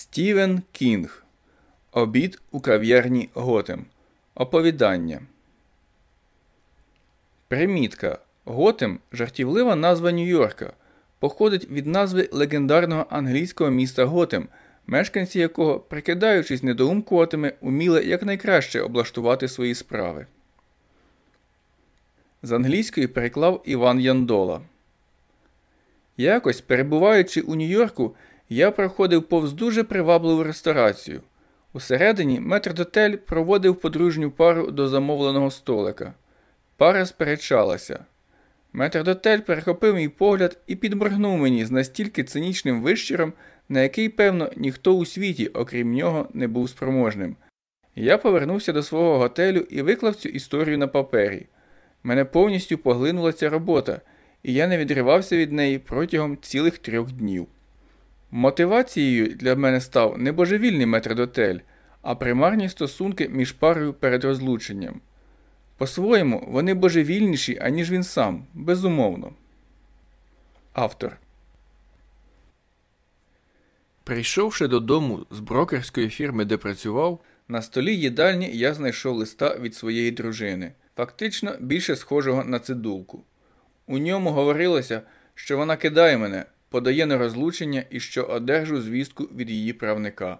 Стівен Кінг. Обід у кав'ярні Готем. Оповідання. Примітка. Готем жартівлива назва Нью-Йорка. Походить від назви легендарного англійського міста Готем, мешканці якого, прикидаючись недоумкуватими, уміли якнайкраще облаштувати свої справи. З англійської переклав Іван Яндола. Якось, перебуваючи у Нью-Йорку, я проходив повз дуже привабливу ресторацію. Усередині метрдотель проводив подружню пару до замовленого столика. Пара сперечалася. Метрдотель перехопив мій погляд і підморгнув мені з настільки цинічним вищиром, на який, певно, ніхто у світі, окрім нього, не був спроможним. Я повернувся до свого готелю і виклав цю історію на папері. Мене повністю поглинула ця робота, і я не відривався від неї протягом цілих трьох днів. Мотивацією для мене став не божевільний метрдотель, а примарні стосунки між парою перед розлученням. По-своєму, вони божевільніші, аніж він сам, безумовно. Автор. Прийшовши додому з брокерської фірми, де працював, на столі їдальні я знайшов листа від своєї дружини, фактично більше схожого на цидулку. У ньому говорилося, що вона кидає мене, подає на розлучення і що одержу звістку від її правника.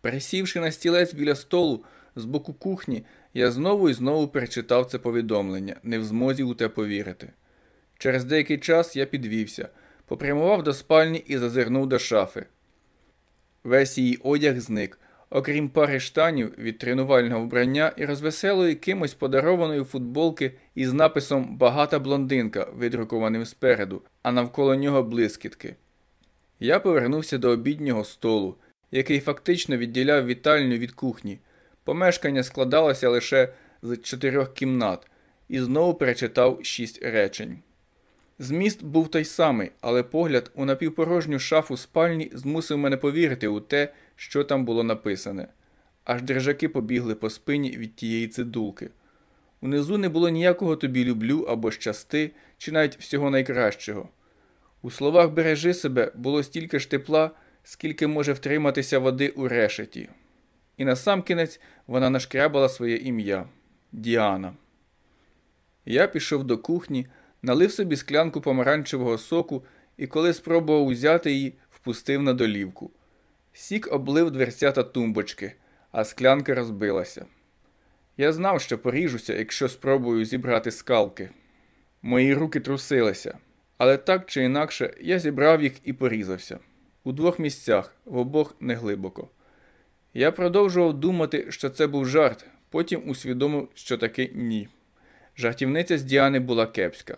Пересівши на стілець біля столу з боку кухні, я знову і знову перечитав це повідомлення, не в змозі у те повірити. Через деякий час я підвівся, попрямував до спальні і зазирнув до шафи. Весь її одяг зник, окрім пари штанів від тренувального вбрання і розвеселої кимось подарованої футболки із написом Багата блондинка, видрукованим спереду, а навколо нього блискітки. Я повернувся до обіднього столу, який фактично відділяв вітальню від кухні. Помешкання складалося лише з чотирьох кімнат, і знову перечитав шість речень. Зміст був той самий, але погляд у напівпорожню шафу спальні змусив мене повірити у те, що там було написане. Аж держаки побігли по спині від тієї цидулки. Унизу не було ніякого тобі люблю або щасти, чи навіть всього найкращого. У словах бережи себе було стільки ж тепла, скільки може втриматися води у решеті. І насамкінець вона нашкрябала своє ім'я Діана. Я пішов до кухні, налив собі склянку помаранчевого соку і, коли спробував узяти її, впустив на долівку. Сік облив дверця та тумбочки, а склянка розбилася. Я знав, що поріжуся, якщо спробую зібрати скалки. Мої руки трусилися, але так чи інакше я зібрав їх і порізався у двох місцях, в обох неглибоко. Я продовжував думати, що це був жарт, потім усвідомив, що таки ні. Жартівниця з Діани була кепська.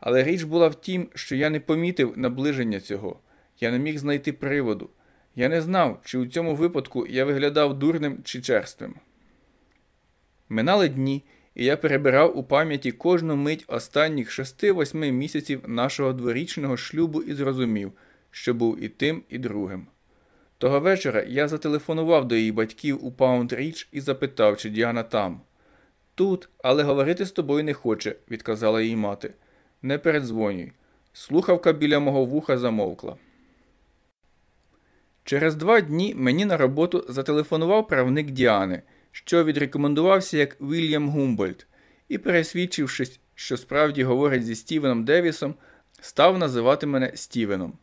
Але річ була в тім, що я не помітив наближення цього, я не міг знайти приводу. Я не знав, чи у цьому випадку я виглядав дурним чи черствим. Минали дні, і я перебирав у пам'яті кожну мить останніх шести-восьми місяців нашого дворічного шлюбу і зрозумів, що був і тим, і другим. Того вечора я зателефонував до її батьків у Паунд Річ і запитав, чи Діана там. Тут, але говорити з тобою не хоче, відказала її мати. Не передзвонюй. Слухавка біля мого вуха замовкла. Через два дні мені на роботу зателефонував правник Діани, що відрекомендувався як Вільям Гумбольд, і, пересвідчившись, що справді говорить зі Стівеном Девісом, став називати мене Стівеном.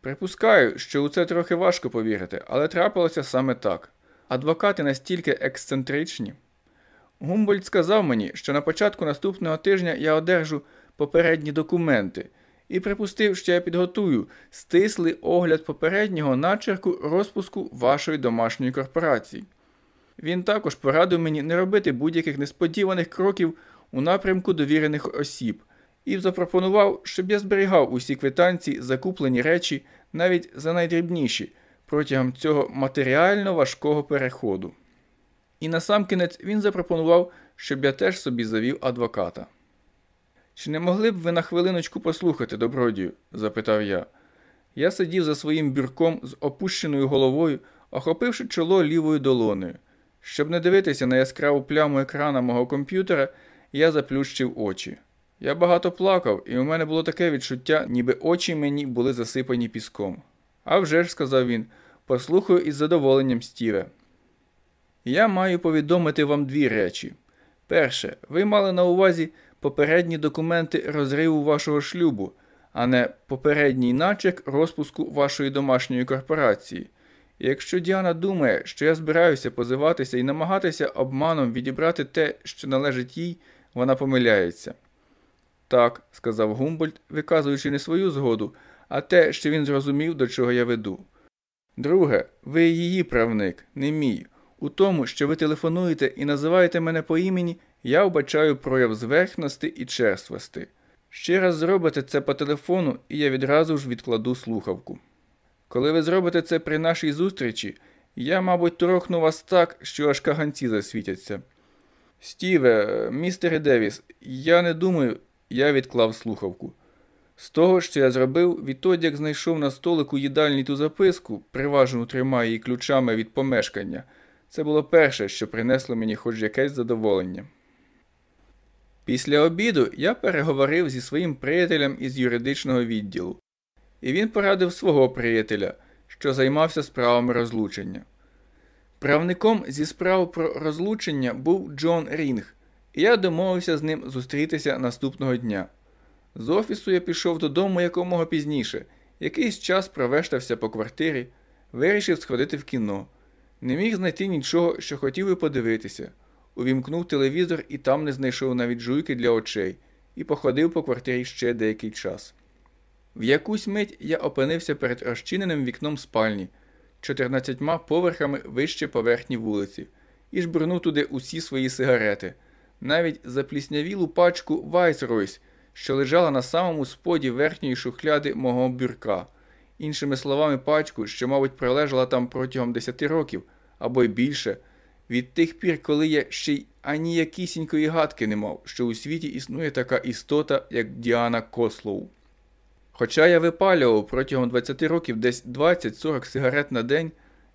Припускаю, що у це трохи важко повірити, але трапилося саме так. Адвокати настільки ексцентричні. Гумбольд сказав мені, що на початку наступного тижня я одержу попередні документи і припустив, що я підготую стислий огляд попереднього начерку розпуску вашої домашньої корпорації. Він також порадив мені не робити будь-яких несподіваних кроків у напрямку довірених осіб і запропонував, щоб я зберігав усі квитанції закуплені речі навіть за найдрібніші протягом цього матеріально важкого переходу. І насамкінець він запропонував, щоб я теж собі завів адвоката. Чи не могли б ви на хвилиночку послухати, добродію? запитав я. Я сидів за своїм бюрком з опущеною головою, охопивши чоло лівою долоною. Щоб не дивитися на яскраву пляму екрана мого комп'ютера, я заплющив очі. Я багато плакав, і у мене було таке відчуття, ніби очі мені були засипані піском. «А вже ж», – сказав він, Послухаю із задоволенням, Стіве. Я маю повідомити вам дві речі. Перше, ви мали на увазі попередні документи розриву вашого шлюбу, а не попередній начек розпуску вашої домашньої корпорації. І якщо Діана думає, що я збираюся позиватися і намагатися обманом відібрати те, що належить їй, вона помиляється. Так, сказав Гумбольд, виказуючи не свою згоду, а те, що він зрозумів, до чого я веду. Друге, ви її правник, не мій. У тому, що ви телефонуєте і називаєте мене по імені, я вбачаю прояв зверхності і черствості. Ще раз зробите це по телефону, і я відразу ж відкладу слухавку. Коли ви зробите це при нашій зустрічі, я, мабуть, трохну вас так, що аж каганці засвітяться. Стіве, містере Девіс, я не думаю, я відклав слухавку. З того, що я зробив, відтоді як знайшов на столику їдальні ту записку, приважену трьома її ключами від помешкання, це було перше, що принесло мені хоч якесь задоволення. Після обіду я переговорив зі своїм приятелем із юридичного відділу, і він порадив свого приятеля, що займався справами розлучення. Правником зі справ про розлучення був Джон Рінг, і я домовився з ним зустрітися наступного дня. З офісу я пішов додому якомога пізніше, якийсь час провештався по квартирі, вирішив сходити в кіно. Не міг знайти нічого, що хотів би подивитися. Увімкнув телевізор і там не знайшов навіть жуйки для очей, і походив по квартирі ще деякий час. В якусь мить я опинився перед розчиненим вікном спальні, чотирнадцятьма поверхами вище поверхні вулиці, і жбурнув туди усі свої сигарети, навіть запліснявілу пачку Вайсройс, що лежала на самому споді верхньої шухляди мого бюрка, іншими словами, пачку, що, мабуть, пролежала там протягом десяти років або й більше, від тих пір, коли я ще й аніякісінької гадки не мав, що у світі існує така істота, як Діана Кослоу. Хоча я випалював протягом 20 років десь 20-40 сигарет на день,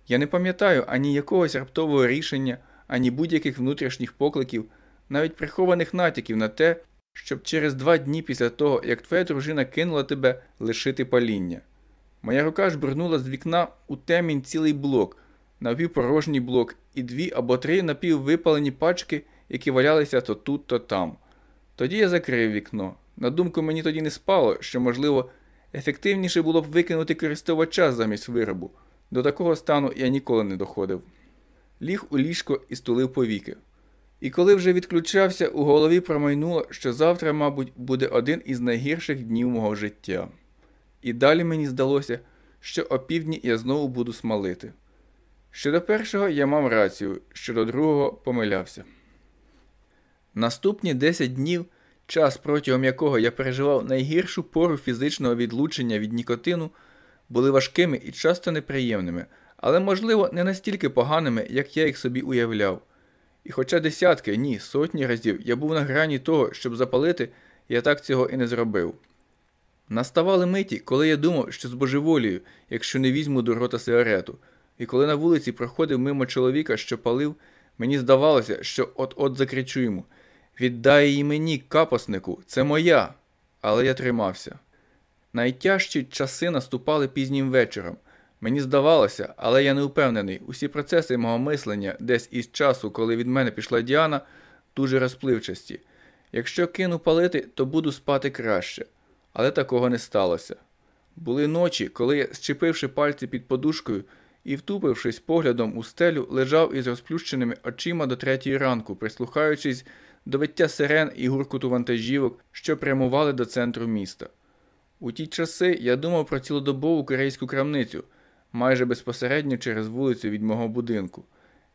я не пам'ятаю ані якогось раптового рішення, ані будь-яких внутрішніх покликів, навіть прихованих натяків на те, щоб через два дні після того, як твоя дружина кинула тебе лишити паління. Моя рука жбурнула з вікна у темінь цілий блок, напівпорожній блок і дві або три напіввипалені пачки, які валялися то тут, то там. Тоді я закрив вікно. На думку мені тоді не спало, що, можливо, ефективніше було б викинути користувача замість виробу. До такого стану я ніколи не доходив. Ліг у ліжко і стулив повіки. І коли вже відключався, у голові промайнуло, що завтра, мабуть, буде один із найгірших днів мого життя. І далі мені здалося, що опівдні я знову буду смалити. Щодо першого я мав рацію, щодо другого помилявся. Наступні 10 днів, час протягом якого я переживав найгіршу пору фізичного відлучення від нікотину, були важкими і часто неприємними, але, можливо, не настільки поганими, як я їх собі уявляв. І хоча десятки, ні, сотні разів я був на грані того, щоб запалити, я так цього і не зробив. Наставали миті, коли я думав, що збожеволію, якщо не візьму до рота сигарету, і коли на вулиці проходив мимо чоловіка, що палив, мені здавалося, що от-от закричу йому Віддай її мені, капоснику, це моя. Але я тримався. Найтяжчі часи наступали пізнім вечором. Мені здавалося, але я не впевнений, усі процеси мого мислення, десь із часу, коли від мене пішла Діана, дуже розпливчасті. Якщо кину палити, то буду спати краще. Але такого не сталося. Були ночі, коли я, щепивши пальці під подушкою і, втупившись поглядом у стелю, лежав із розплющеними очима до третьої ранку, прислухаючись до виття сирен і гуркуту вантажівок, що прямували до центру міста. У ті часи я думав про цілодобову корейську крамницю, майже безпосередньо через вулицю від мого будинку.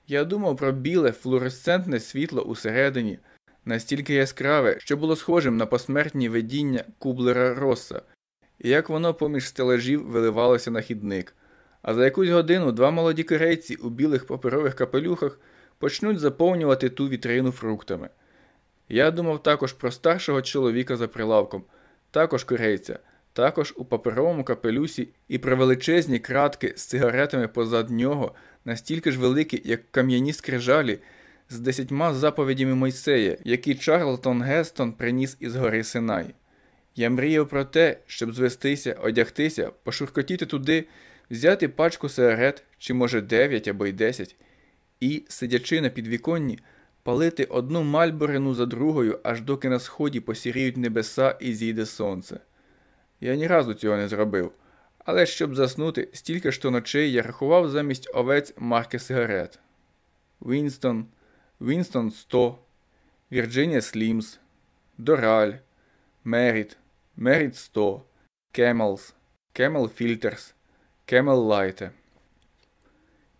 Я думав про біле флуоресцентне світло усередині, настільки яскраве, що було схожим на посмертні видіння кублера Росса, і як воно поміж стелажів виливалося на хідник. А за якусь годину два молоді корейці у білих паперових капелюхах почнуть заповнювати ту вітрину фруктами. Я думав також про старшого чоловіка за прилавком, також корейця, також у паперовому капелюсі і про величезні кратки з цигаретами позад нього, настільки ж великі, як кам'яні скрижалі, з десятьма заповідями Мойсея, які Чарлтон Гестон приніс із гори Синай. Я мріяв про те, щоб звестися, одягтися, пошуркотіти туди, взяти пачку сигарет, чи може 9 або й 10, і, сидячи на підвіконні, палити одну мальборину за другою, аж доки на сході посіріють небеса і зійде сонце. Я ні разу цього не зробив, але щоб заснути, стільки ж то ночей я рахував замість овець марки сигарет. Вінстон, Вінстон 100, Вірджинія Слімс, Дораль, Меріт, Меріт 100, Кемелс, Кемел Фільтерс, Кемел Лайтс.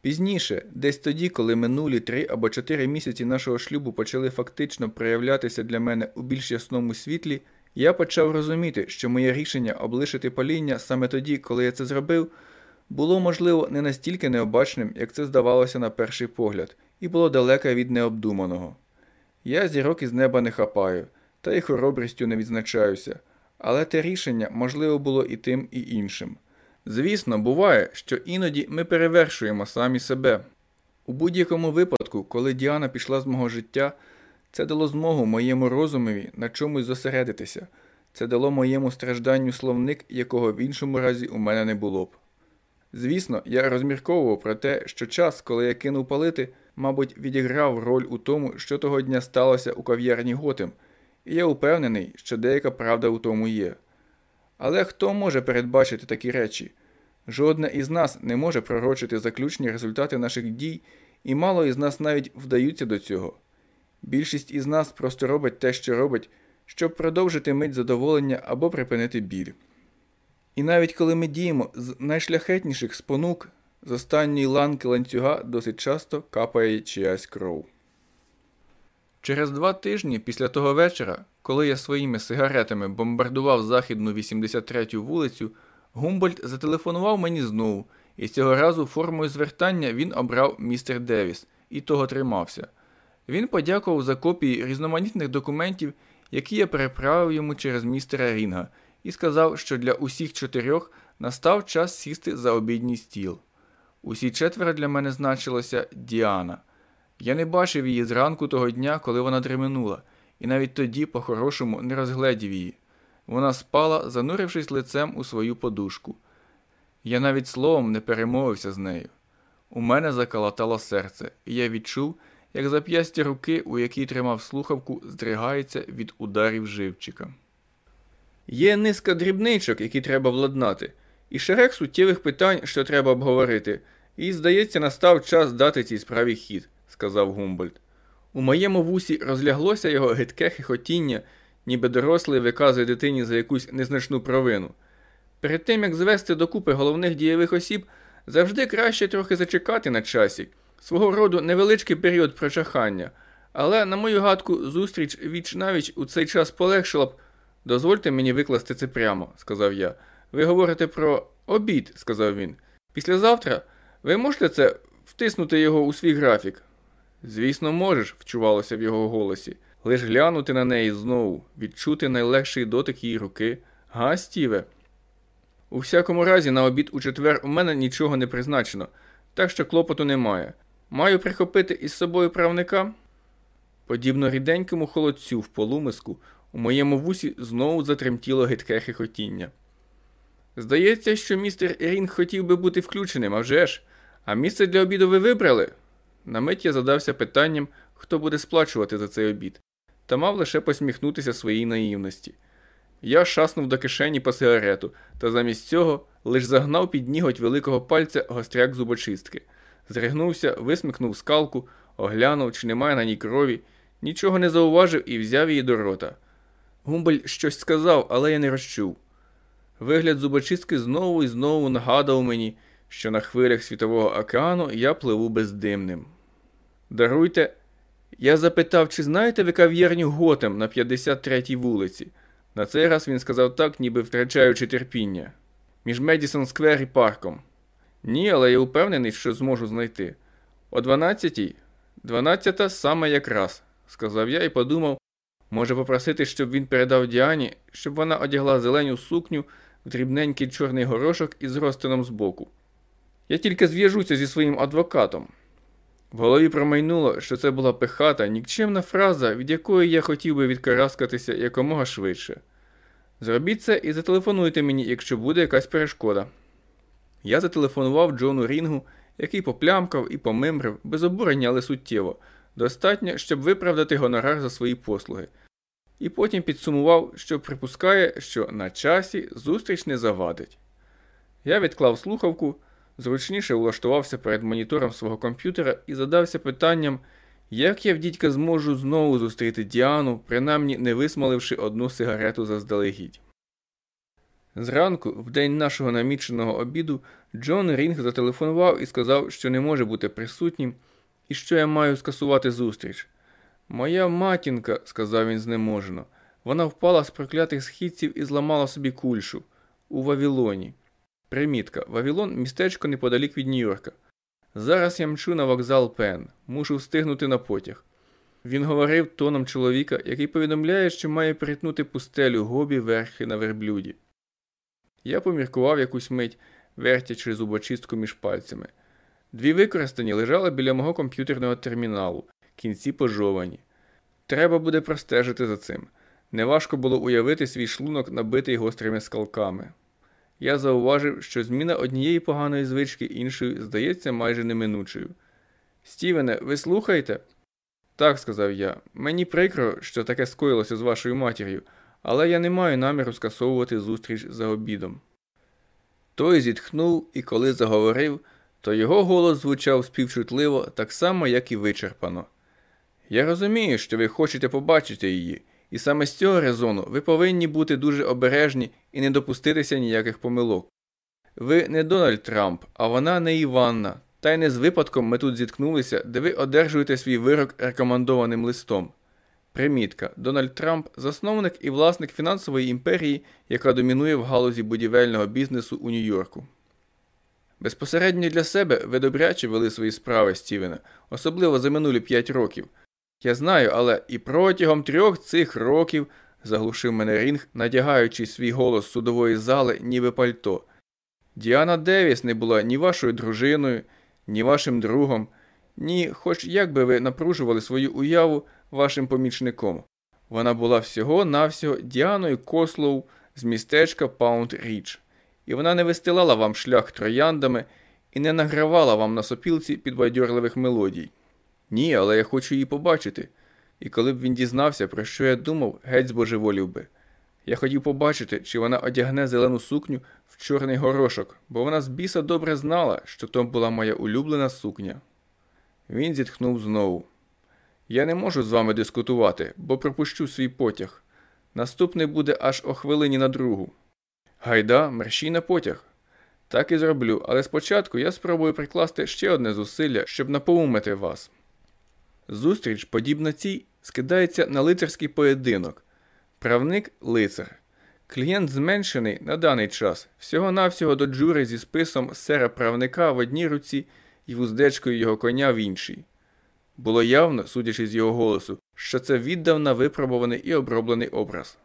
Пізніше, десь тоді, коли минулі три або чотири місяці нашого шлюбу почали фактично проявлятися для мене у більш ясному світлі, я почав розуміти, що моє рішення облишити паління саме тоді, коли я це зробив, було, можливо, не настільки необачним, як це здавалося на перший погляд, і було далеке від необдуманого. Я зірок із неба не хапаю, та й хоробрістю не відзначаюся, але те рішення можливо було і тим, і іншим. Звісно, буває, що іноді ми перевершуємо самі себе. У будь-якому випадку, коли Діана пішла з мого життя, це дало змогу моєму розумові на чомусь зосередитися, це дало моєму стражданню словник, якого в іншому разі у мене не було б. Звісно, я розмірковував про те, що час, коли я кинув палити, мабуть, відіграв роль у тому, що того дня сталося у кав'ярні Готем, і я упевнений, що деяка правда у тому є. Але хто може передбачити такі речі? Жодне із нас не може пророчити заключні результати наших дій, і мало із нас навіть вдаються до цього. Більшість із нас просто робить те, що робить, щоб продовжити мить задоволення або припинити біль. І навіть коли ми діємо з найшляхетніших спонук, з останньої ланки ланцюга досить часто капає чиясь кров. Через два тижні після того вечора, коли я своїми сигаретами бомбардував західну 83-ю вулицю, Гумбольд зателефонував мені знову, і цього разу формою звертання він обрав містер Девіс і того тримався. Він подякував за копії різноманітних документів, які я переправив йому через містера Рінга, і сказав, що для усіх чотирьох настав час сісти за обідній стіл. Усі четверо для мене значилося Діана. Я не бачив її зранку того дня, коли вона дременула, і навіть тоді, по-хорошому, не розгледів її. Вона спала, занурившись лицем у свою подушку. Я навіть словом не перемовився з нею. У мене заколотало серце, і я відчув, як зап'ястя руки, у якій тримав слухавку, здригається від ударів живчика. Є низка дрібничок, які треба владнати, і шерек суттєвих питань, що треба обговорити, і, здається, настав час дати цій справі хід, сказав Гумбольд. У моєму вусі розляглося його гидке хихотіння, ніби дорослий виказує дитині за якусь незначну провину. Перед тим, як звести докупи головних дієвих осіб, завжди краще трохи зачекати на часі, свого роду невеличкий період прочахання. Але, на мою гадку, зустріч віч навіч у цей час полегшила б. Дозвольте мені викласти це прямо, сказав я. Ви говорите про обід, сказав він. Післязавтра ви можете це втиснути його у свій графік? Звісно, можеш, вчувалося в його голосі. Лиш глянути на неї знову, відчути найлегший дотик її руки. Га, Стіве? У всякому разі, на обід у четвер у мене нічого не призначено, так що клопоту немає. Маю прихопити із собою правника? Подібно ріденькому холодцю в полумиску, у моєму вусі знову затремтіло гидке хихотіння. Здається, що містер Рінг хотів би бути включеним, а вже ж. А місце для обіду ви вибрали? На мить я задався питанням, хто буде сплачувати за цей обід, та мав лише посміхнутися своїй наївності. Я шаснув до кишені по сигарету, та замість цього лиш загнав під ніготь великого пальця гостряк зубочистки, зригнувся, висмикнув скалку, оглянув, чи немає на ній крові, нічого не зауважив і взяв її до рота. Гумбель щось сказав, але я не розчув. Вигляд зубочистки знову і знову нагадав мені, що на хвилях Світового океану я пливу бездимним. Даруйте, я запитав, чи знаєте ви кав'ярню Готем на 53-й вулиці. На цей раз він сказав так, ніби втрачаючи терпіння. Між Медісон Сквер і парком. Ні, але я упевнений, що зможу знайти. О 12-й? 12-та саме якраз, сказав я і подумав, може попросити, щоб він передав Діані, щоб вона одягла зеленю сукню в дрібненький чорний горошок із розтином збоку. Я тільки зв'яжуся зі своїм адвокатом. В голові промайнуло, що це була пихата, нікчемна фраза, від якої я хотів би відкараскатися якомога швидше. Зробіть це і зателефонуйте мені, якщо буде якась перешкода. Я зателефонував Джону Рінгу, який поплямкав і помимрив, без обурення, але суттєво. Достатньо, щоб виправдати гонорар за свої послуги. І потім підсумував, що припускає, що на часі зустріч не завадить. Я відклав слухавку, зручніше влаштувався перед монітором свого комп'ютера і задався питанням, як я в дідька зможу знову зустріти Діану, принаймні не висмаливши одну сигарету заздалегідь. Зранку, в день нашого наміченого обіду, Джон Рінг зателефонував і сказав, що не може бути присутнім і що я маю скасувати зустріч. Моя матінка, сказав він знеможено, вона впала з проклятих східців і зламала собі кульшу у Вавілоні. Примітка. Вавілон містечко неподалік від Нью-Йорка. Зараз я мчу на вокзал Пен, мушу встигнути на потяг. Він говорив тоном чоловіка, який повідомляє, що має перетнути пустелю гобі верхи на верблюді. Я поміркував якусь мить, вертячи зубочистку між пальцями. Дві використані лежали біля мого комп'ютерного терміналу, кінці пожовані. Треба буде простежити за цим. Неважко було уявити свій шлунок, набитий гострими скалками. Я зауважив, що зміна однієї поганої звички іншою здається майже неминучою. Стівене, ви слухаєте? Так, сказав я. Мені прикро, що таке скоїлося з вашою матір'ю, але я не маю наміру скасовувати зустріч за обідом. Той зітхнув і коли заговорив, то його голос звучав співчутливо, так само, як і вичерпано. Я розумію, що ви хочете побачити її, і саме з цього резону ви повинні бути дуже обережні і не допуститися ніяких помилок. Ви не Дональд Трамп, а вона не Іванна, та й не з випадком ми тут зіткнулися, де ви одержуєте свій вирок рекомендованим листом. Примітка. Дональд Трамп засновник і власник фінансової імперії, яка домінує в галузі будівельного бізнесу у Нью-Йорку. Безпосередньо для себе ви добряче вели свої справи, Стівена, особливо за минулі п'ять років. Я знаю, але і протягом трьох цих років, заглушив мене Рінг, надягаючи свій голос судової зали, ніби пальто. Діана Девіс не була ні вашою дружиною, ні вашим другом, ні, хоч як би ви напружували свою уяву вашим помічником. Вона була всього-навсього Діаною Кослоу з містечка Паунд Річ, і вона не вистилала вам шлях трояндами і не награвала вам на сопілці підбадьорливих мелодій. Ні, але я хочу її побачити. І коли б він дізнався, про що я думав, геть збожеволів би. Я хотів побачити, чи вона одягне зелену сукню в чорний горошок, бо вона з біса добре знала, що то була моя улюблена сукня. Він зітхнув знову. Я не можу з вами дискутувати, бо пропущу свій потяг. Наступний буде аж о хвилині на другу. Гайда, мерщій на потяг. Так і зроблю, але спочатку я спробую прикласти ще одне зусилля, щоб напоумити вас. Зустріч, подібна цій, скидається на лицарський поєдинок. Правник лицар. Клієнт зменшений на даний час всього-навсього до джури зі списом сера правника в одній руці і вуздечкою його коня в іншій. Було явно, судячи з його голосу, що це віддавна випробуваний і оброблений образ.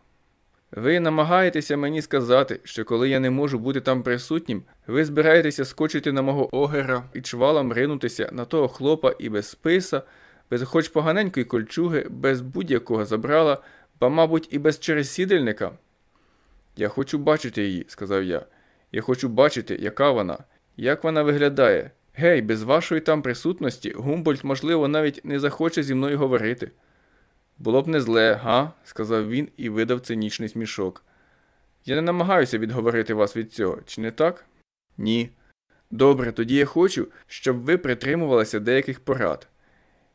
Ви намагаєтеся мені сказати, що коли я не можу бути там присутнім, ви збираєтеся скочити на мого огера і чвалом ринутися на того хлопа і без списа, без хоч поганенької кольчуги, без будь-якого забрала, ба, мабуть, і без чересідельника. Я хочу бачити її, сказав я. Я хочу бачити, яка вона, як вона виглядає. Гей, без вашої там присутності Гумбольд, можливо, навіть не захоче зі мною говорити. Було б не зле, га? сказав він і видав цинічний смішок. Я не намагаюся відговорити вас від цього, чи не так? Ні. Добре, тоді я хочу, щоб ви притримувалися деяких порад.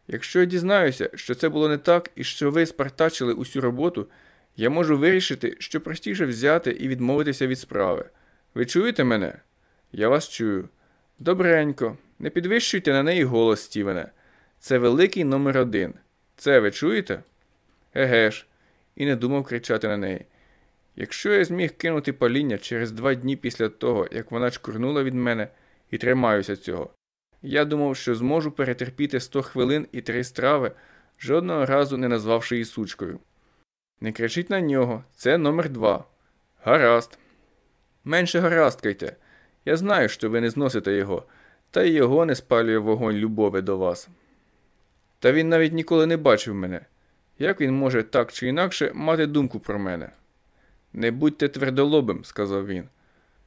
Якщо я дізнаюся, що це було не так і що ви спартачили усю роботу, я можу вирішити, що простіше взяти і відмовитися від справи. Ви чуєте мене? Я вас чую. Добренько, не підвищуйте на неї голос, Стівене. Це великий номер один. Це ви чуєте? Еге ж, і не думав кричати на неї. Якщо я зміг кинути паління через два дні після того, як вона чкурнула від мене, і тримаюся цього, я думав, що зможу перетерпіти сто хвилин і три страви, жодного разу не назвавши її сучкою. Не кричіть на нього, це номер два. Гаразд. Менше гараздкайте. Я знаю, що ви не зносите його, та й його не спалює вогонь любові до вас. Та він навіть ніколи не бачив мене. Як він може так чи інакше мати думку про мене? Не будьте твердолобим, сказав він.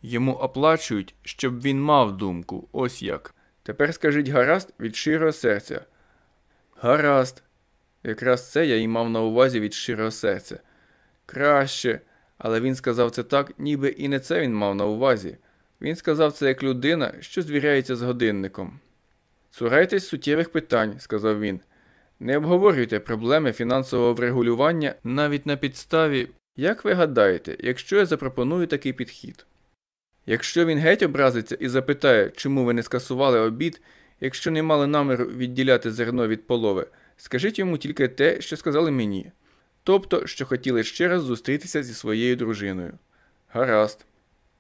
Йому оплачують, щоб він мав думку, ось як. Тепер скажіть гаразд від щирого серця. Гаразд. Якраз це я й мав на увазі від щирого серця. Краще. Але він сказав це так, ніби і не це він мав на увазі. Він сказав це як людина, що звіряється з годинником. Цурайтесь суттєвих питань, сказав він. Не обговорюйте проблеми фінансового врегулювання навіть на підставі, як ви гадаєте, якщо я запропоную такий підхід. Якщо він геть образиться і запитає, чому ви не скасували обід, якщо не мали наміру відділяти зерно від полови, скажіть йому тільки те, що сказали мені, тобто, що хотіли ще раз зустрітися зі своєю дружиною. Гаразд.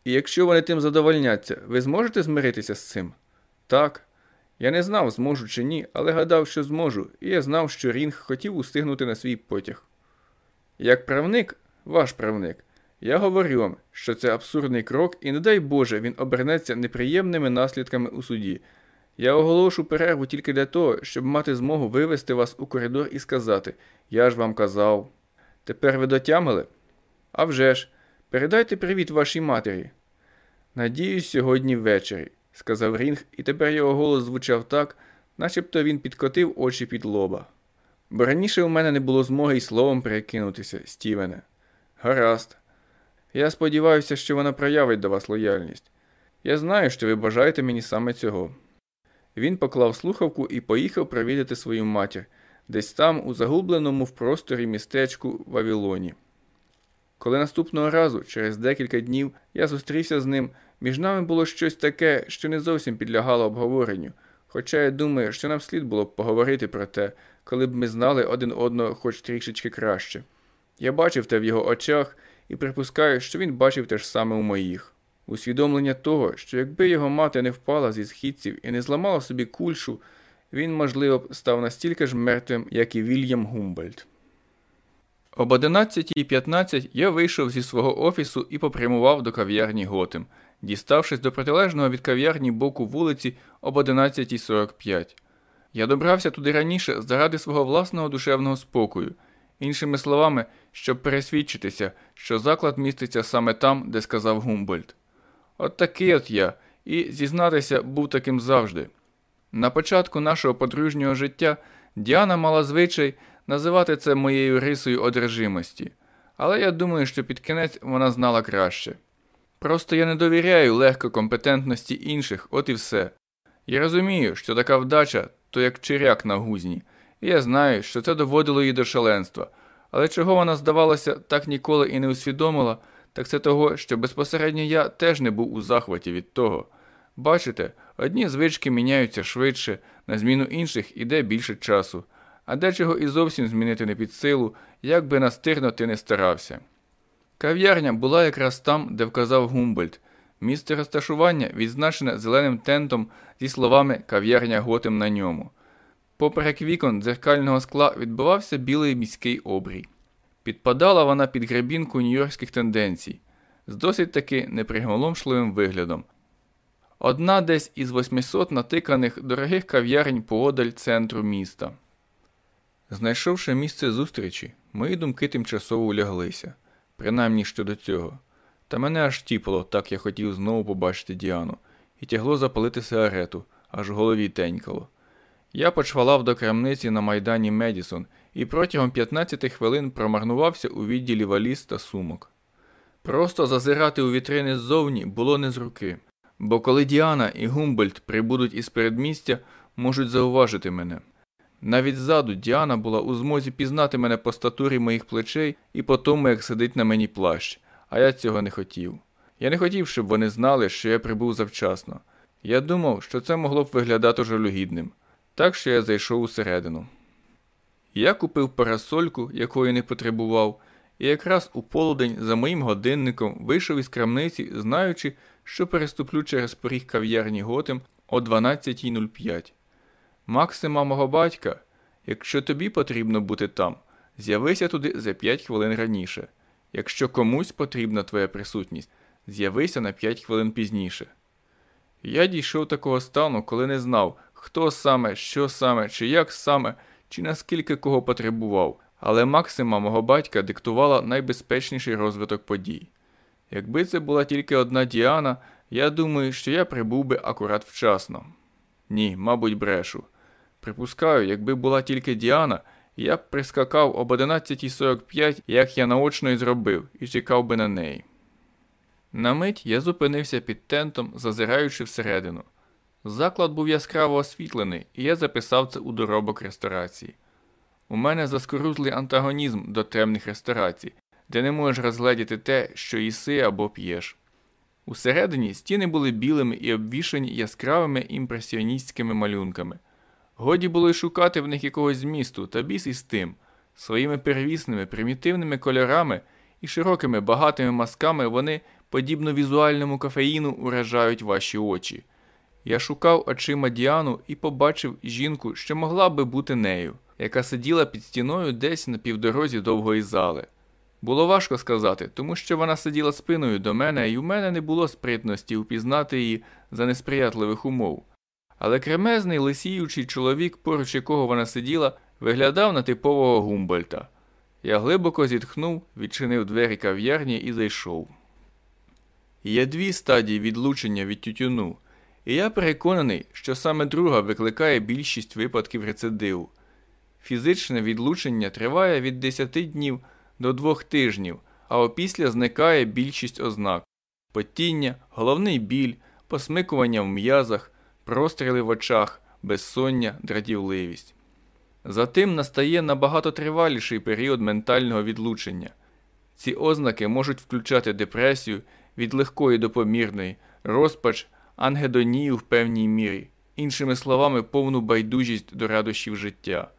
І якщо вони тим задовольняться, ви зможете змиритися з цим? Так. Я не знав, зможу чи ні, але гадав, що зможу, і я знав, що Рінг хотів устигнути на свій потяг. Як правник, ваш правник, я говорю вам, що це абсурдний крок, і не дай Боже, він обернеться неприємними наслідками у суді. Я оголошу перерву тільки для того, щоб мати змогу вивести вас у коридор і сказати Я ж вам казав. Тепер ви дотямили? «А вже ж, передайте привіт вашій матері. Надіюсь, сьогодні ввечері сказав Рінг, і тепер його голос звучав так, начебто він підкотив очі під лоба. Бо раніше у мене не було змоги й словом перекинутися, Стівене. Гаразд. Я сподіваюся, що вона проявить до вас лояльність. Я знаю, що ви бажаєте мені саме цього. Він поклав слухавку і поїхав провідати свою матір, десь там, у загубленому в просторі містечку Вавилоні. Коли наступного разу, через декілька днів, я зустрівся з ним, між нами було щось таке, що не зовсім підлягало обговоренню, хоча я думаю, що нам слід було б поговорити про те, коли б ми знали один одного хоч трішечки краще. Я бачив те в його очах і припускаю, що він бачив те ж саме у моїх. Усвідомлення того, що якби його мати не впала зі східців і не зламала собі кульшу, він, можливо, б став настільки ж мертвим, як і Вільям Гумбольд. Об 11.15 я вийшов зі свого офісу і попрямував до кав'ярні Готем, діставшись до протилежного від кав'ярні боку вулиці об 11.45. Я добрався туди раніше заради свого власного душевного спокою, іншими словами, щоб пересвідчитися, що заклад міститься саме там, де сказав Гумбольд. От такий от я, і зізнатися був таким завжди. На початку нашого подружнього життя Діана мала звичай називати це моєю рисою одержимості, але я думаю, що під кінець вона знала краще. Просто я не довіряю легко компетентності інших, от і все. Я розумію, що така вдача то як чиряк на гузні, я знаю, що це доводило її до шаленства, але чого вона, здавалося, так ніколи і не усвідомила, так це того, що безпосередньо я теж не був у захваті від того. Бачите, одні звички міняються швидше, на зміну інших іде більше часу, а дечого і зовсім змінити не під силу, як би настирно ти не старався. Кав'ярня була якраз там, де вказав Гумбольд. Місце розташування відзначене зеленим тентом зі словами кав'ярня готем на ньому. Поперек вікон дзеркального скла відбивався білий міський обрій. Підпадала вона під гребінку нью-йоркських тенденцій з досить таки неприголомшливим виглядом. Одна десь із 800 натиканих дорогих кав'ярень поодаль центру міста. Знайшовши місце зустрічі, мої думки тимчасово уляглися принаймні щодо цього. Та мене аж тіпало, так я хотів знову побачити Діану, і тягло запалити сигарету, аж в голові тенькало. Я почвалав до крамниці на майдані Медісон і протягом 15 хвилин промарнувався у відділі валіз та сумок. Просто зазирати у вітрини ззовні було не з руки, бо коли Діана і Гумбольд прибудуть із передмістя, можуть зауважити мене. Навіть ззаду Діана була у змозі пізнати мене по статурі моїх плечей і по тому, як сидить на мені плащ, а я цього не хотів. Я не хотів, щоб вони знали, що я прибув завчасно. Я думав, що це могло б виглядати жалюгідним, так що я зайшов усередину. Я купив парасольку, якої не потребував, і якраз у полудень за моїм годинником вийшов із крамниці, знаючи, що переступлю через поріг кав'ярні Готем о 12.05. Максима мого батька, якщо тобі потрібно бути там, з'явися туди за 5 хвилин раніше. Якщо комусь потрібна твоя присутність, з'явися на 5 хвилин пізніше. Я дійшов такого стану, коли не знав, хто саме, що саме, чи як саме, чи наскільки кого потребував, але Максима мого батька диктувала найбезпечніший розвиток подій. Якби це була тільки одна Діана, я думаю, що я прибув би акурат вчасно. Ні, мабуть, брешу. Припускаю, якби була тільки Діана, я б прискакав об 11.45, як я наочно і зробив, і чекав би на неї. На мить я зупинився під тентом, зазираючи всередину. Заклад був яскраво освітлений, і я записав це у доробок ресторації. У мене заскорузлий антагонізм до темних ресторацій, де не можеш розгледіти те, що їси або п'єш. Усередині стіни були білими і обвішані яскравими імпресіоністськими малюнками. Годі було й шукати в них якогось змісту та біс із тим, своїми первісними, примітивними кольорами і широкими багатими масками вони, подібно візуальному кофеїну, уражають ваші очі. Я шукав очима Діану і побачив жінку, що могла би бути нею, яка сиділа під стіною десь на півдорозі довгої зали. Було важко сказати, тому що вона сиділа спиною до мене, і у мене не було спритності упізнати її за несприятливих умов. Але кремезний лисіючий чоловік, поруч якого вона сиділа, виглядав на типового Гумбольта. Я глибоко зітхнув, відчинив двері кав'ярні і зайшов. Є дві стадії відлучення від тютюну, і я переконаний, що саме друга викликає більшість випадків рецидиву. Фізичне відлучення триває від 10 днів до 2 тижнів, а опісля зникає більшість ознак потіння, головний біль, посмикування в м'язах, простріли в очах, безсоння, дратівливість. Затим настає набагато триваліший період ментального відлучення. Ці ознаки можуть включати депресію від легкої до помірної, розпач, ангедонію в певній мірі, іншими словами, повну байдужість до радощів життя,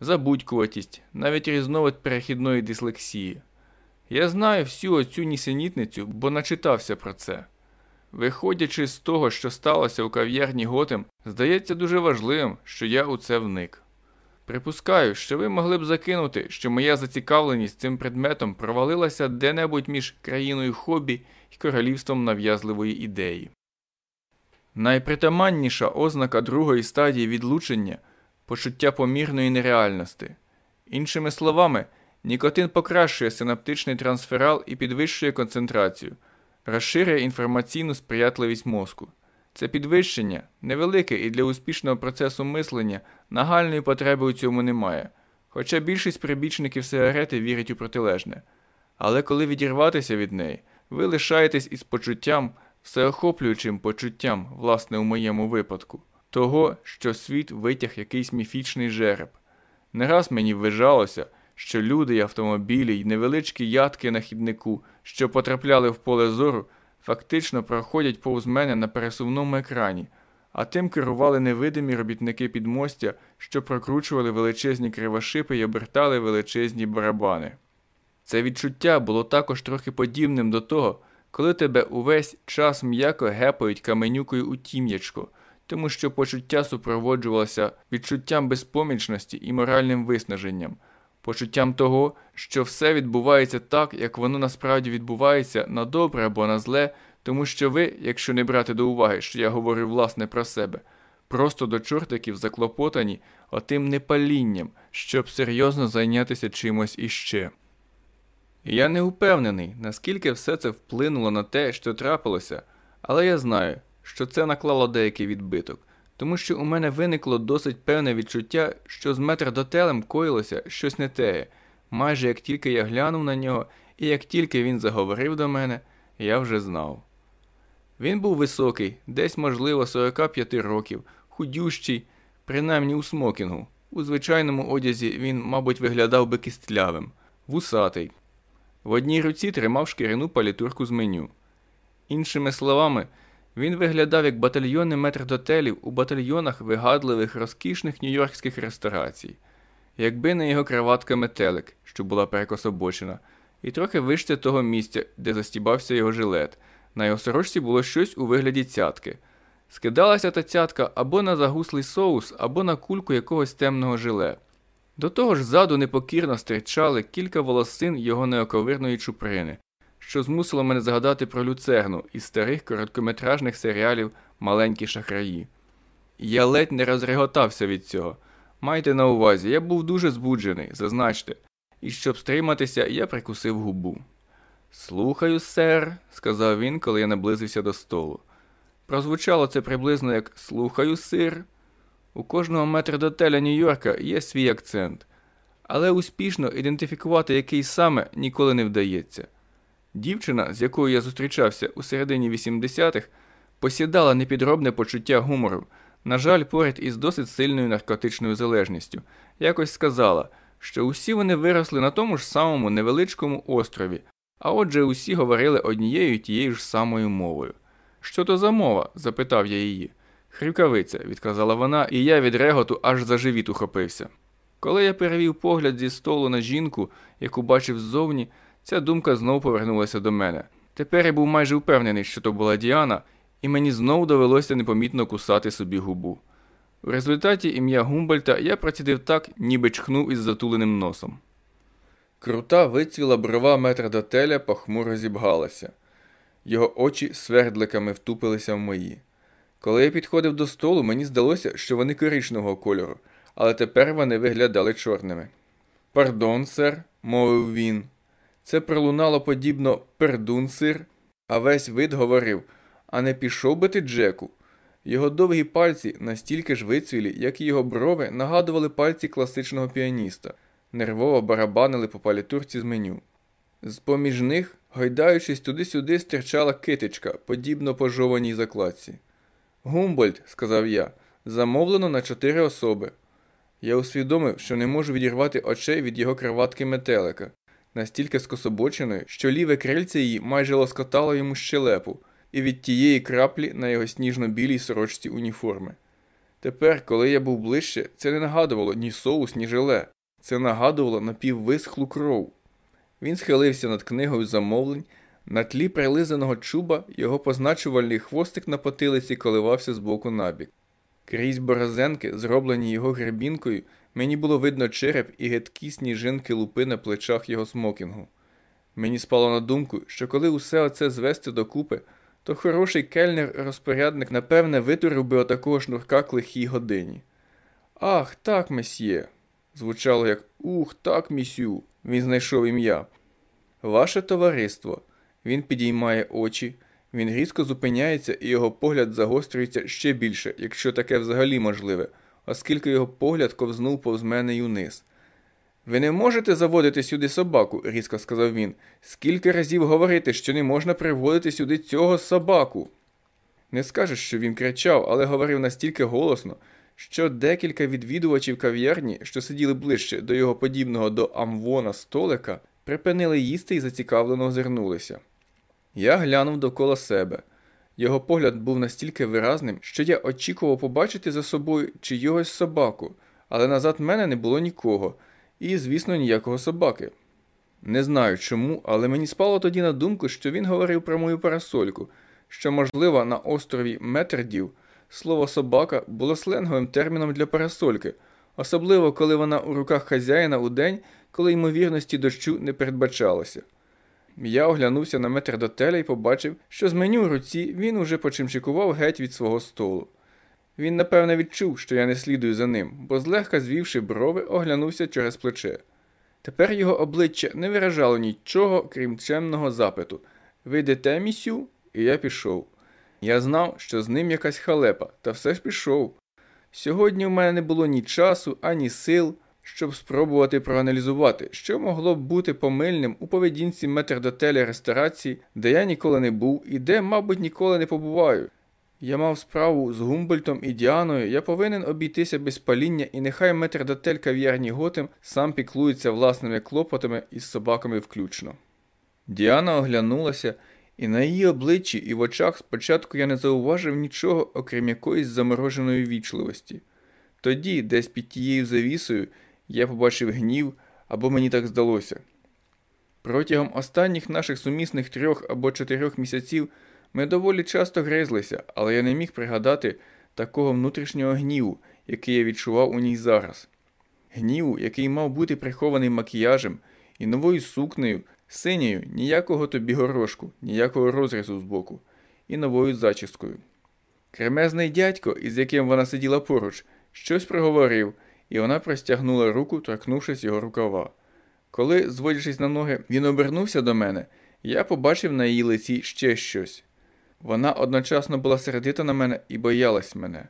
забудькуватість, навіть різновид перехідної дислексії. Я знаю всю оцю нісенітницю, бо начитався про це. Виходячи з того, що сталося у кав'ярні Готем, здається дуже важливим, що я у це вник. Припускаю, що ви могли б закинути, що моя зацікавленість цим предметом провалилася де-небудь між країною хобі і королівством нав'язливої ідеї. Найпритаманніша ознака другої стадії відлучення почуття помірної нереальності. Іншими словами, нікотин покращує синаптичний трансферал і підвищує концентрацію розширює інформаційну сприятливість мозку. Це підвищення невелике і для успішного процесу мислення нагальної потреби у цьому немає, хоча більшість прибічників сигарети вірять у протилежне. Але коли відірватися від неї, ви лишаєтесь із почуттям, всеохоплюючим почуттям, власне, у моєму випадку, того, що світ витяг якийсь міфічний жереб. Не раз мені ввижалося, що люди й автомобілі й невеличкі ядки на хіднику, що потрапляли в поле зору, фактично проходять повз мене на пересувному екрані, а тим керували невидимі робітники підмостя, що прокручували величезні кривошипи й обертали величезні барабани. Це відчуття було також трохи подібним до того, коли тебе увесь час м'яко гепають каменюкою у тім'ячко, тому що почуття супроводжувалося відчуттям безпомічності і моральним виснаженням почуттям того, що все відбувається так, як воно насправді відбувається на добре або на зле, тому що ви, якщо не брати до уваги, що я говорю власне про себе, просто до чортиків заклопотані отим непалінням, щоб серйозно зайнятися чимось іще. Я не впевнений, наскільки все це вплинуло на те, що трапилося, але я знаю, що це наклало деякий відбиток тому що у мене виникло досить певне відчуття, що з метрдотелем коїлося щось не те, майже як тільки я глянув на нього, і як тільки він заговорив до мене, я вже знав. Він був високий, десь, можливо, 45 років, худющий, принаймні у смокінгу. У звичайному одязі він, мабуть, виглядав би кістлявим, вусатий. В одній руці тримав шкіряну палітурку з меню. Іншими словами, він виглядав як батальйонний метрдотелів у батальйонах вигадливих розкішних нью-йоркських ресторацій, якби не його краватка метелик, що була перекособочена, і трохи вище того місця, де застібався його жилет. На його сорочці було щось у вигляді цятки. Скидалася та цятка або на загуслий соус, або на кульку якогось темного жиле. До того ж, ззаду непокірно стирчали кілька волосин його неоковирної чуприни, що змусило мене згадати про люцерну із старих короткометражних серіалів Маленькі шахраї. Я ледь не розреготався від цього. Майте на увазі, я був дуже збуджений, зазначте, і щоб стриматися, я прикусив губу. Слухаю, сер, сказав він, коли я наблизився до столу. Прозвучало це приблизно як слухаю, сир. У кожного метрдотеля Нью-Йорка є свій акцент, але успішно ідентифікувати який саме ніколи не вдається. Дівчина, з якою я зустрічався у середині 80-х, посідала непідробне почуття гумору, на жаль, поряд із досить сильною наркотичною залежністю, якось сказала, що усі вони виросли на тому ж самому невеличкому острові, а отже, усі говорили однією тією ж самою мовою. Що то за мова? запитав я її. Хрюкавиця, відказала вона, і я від реготу аж за живіт ухопився. Коли я перевів погляд зі столу на жінку, яку бачив ззовні, ця думка знову повернулася до мене. Тепер я був майже впевнений, що то була Діана, і мені знову довелося непомітно кусати собі губу. У результаті ім'я Гумбольта я процідив так, ніби чхнув із затуленим носом. Крута вицвіла брова метрдотеля похмуро зібгалася. Його очі свердликами втупилися в мої. Коли я підходив до столу, мені здалося, що вони коричневого кольору, але тепер вони виглядали чорними. Пардон, сер, мовив він. Це пролунало подібно пердун, сир, а весь вид говорив а не пішов би ти Джеку. Його довгі пальці, настільки ж вицвілі, як і його брови, нагадували пальці класичного піаніста, нервово барабанили по палітурці з меню. З поміж них, гойдаючись туди-сюди, стирчала китичка, подібно пожованій закладці. Гумбольд, сказав я, замовлено на чотири особи. Я усвідомив, що не можу відірвати очей від його кроватки метелика, настільки скособоченої, що ліве крильце її майже лоскотало йому щелепу, і від тієї краплі на його сніжно-білій сорочці уніформи. Тепер, коли я був ближче, це не нагадувало ні соус, ні желе, це нагадувало напіввисхлу кров. Він схилився над книгою замовлень, на тлі прилизаного чуба його позначувальний хвостик на потилиці коливався з боку набік. Крізь борозенки, зроблені його гребінкою, мені було видно череп і гидкі сніжинки лупи на плечах його смокінгу. Мені спало на думку, що коли усе оце звести докупи, то хороший кельнер-розпорядник, напевне, витурив би отакого шнурка к лихій годині. Ах, так, месьє. Звучало як Ух, так, місю. Він знайшов ім'я. Ваше товариство. Він підіймає очі, він різко зупиняється, і його погляд загострюється ще більше, якщо таке взагалі можливе, оскільки його погляд ковзнув повз мене й униз. Ви не можете заводити сюди собаку, різко сказав він. Скільки разів говорити, що не можна приводити сюди цього собаку? Не скажеш, що він кричав, але говорив настільки голосно, що декілька відвідувачів кав'ярні, що сиділи ближче до його подібного до Амвона столика, припинили їсти і зацікавлено озирнулися. Я глянув довкола себе. Його погляд був настільки виразним, що я очікував побачити за собою чийогось собаку, але назад мене не було нікого і, звісно, ніякого собаки. Не знаю чому, але мені спало тоді на думку, що він говорив про мою парасольку, що, можливо, на острові Метердів слово собака було сленговим терміном для парасольки, особливо коли вона у руках хазяїна у день, коли ймовірності дощу не передбачалося. Я оглянувся на метрдотеля і побачив, що з меню в руці він уже почимчикував геть від свого столу. Він, напевне, відчув, що я не слідую за ним, бо злегка звівши брови, оглянувся через плече. Тепер його обличчя не виражало нічого, крім чемного запиту Ви місю? І я пішов. Я знав, що з ним якась халепа, та все ж пішов. Сьогодні в мене не було ні часу, ані сил, щоб спробувати проаналізувати, що могло б бути помильним у поведінці метрдотеля ресторації, де я ніколи не був і де, мабуть, ніколи не побуваю. Я мав справу з Гумбольтом і Діаною, я повинен обійтися без паління, і нехай метрдотель кав'ярні Готем сам піклується власними клопотами із собаками включно. Діана оглянулася, і на її обличчі і в очах спочатку я не зауважив нічого, окрім якоїсь замороженої вічливості. Тоді, десь під тією завісою, я побачив гнів, або мені так здалося. Протягом останніх наших сумісних трьох або чотирьох місяців. Ми доволі часто гризлися, але я не міг пригадати такого внутрішнього гніву, який я відчував у ній зараз. Гніву, який мав бути прихований макіяжем і новою сукнею, синьою, ніякого тобі горошку, ніякого розрізу збоку, і новою зачіскою. Кремезний дядько, із яким вона сиділа поруч, щось проговорив, і вона простягнула руку, торкнувшись його рукава. Коли, зводячись на ноги, він обернувся до мене. Я побачив на її лиці ще щось. Вона одночасно була сердита на мене і боялась мене.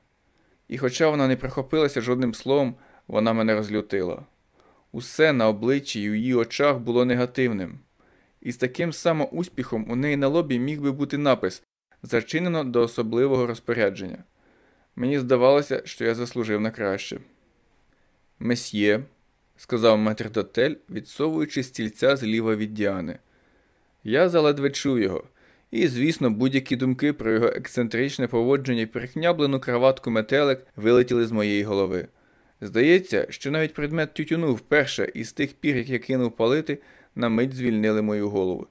І хоча вона не прихопилася жодним словом, вона мене розлютила. Усе на обличчі і у її очах було негативним. І з таким самим успіхом у неї на лобі міг би бути напис Зачинено до особливого розпорядження. Мені здавалося, що я заслужив на краще. Месьє, сказав метрдотель, відсовуючи стільця зліва від Діани. Я заледве чув його, і, звісно, будь-які думки про його ексцентричне поводження і перехняблену краватку метелик вилетіли з моєї голови. Здається, що навіть предмет тютюну вперше із тих пір, як я кинув палити, на мить звільнили мою голову.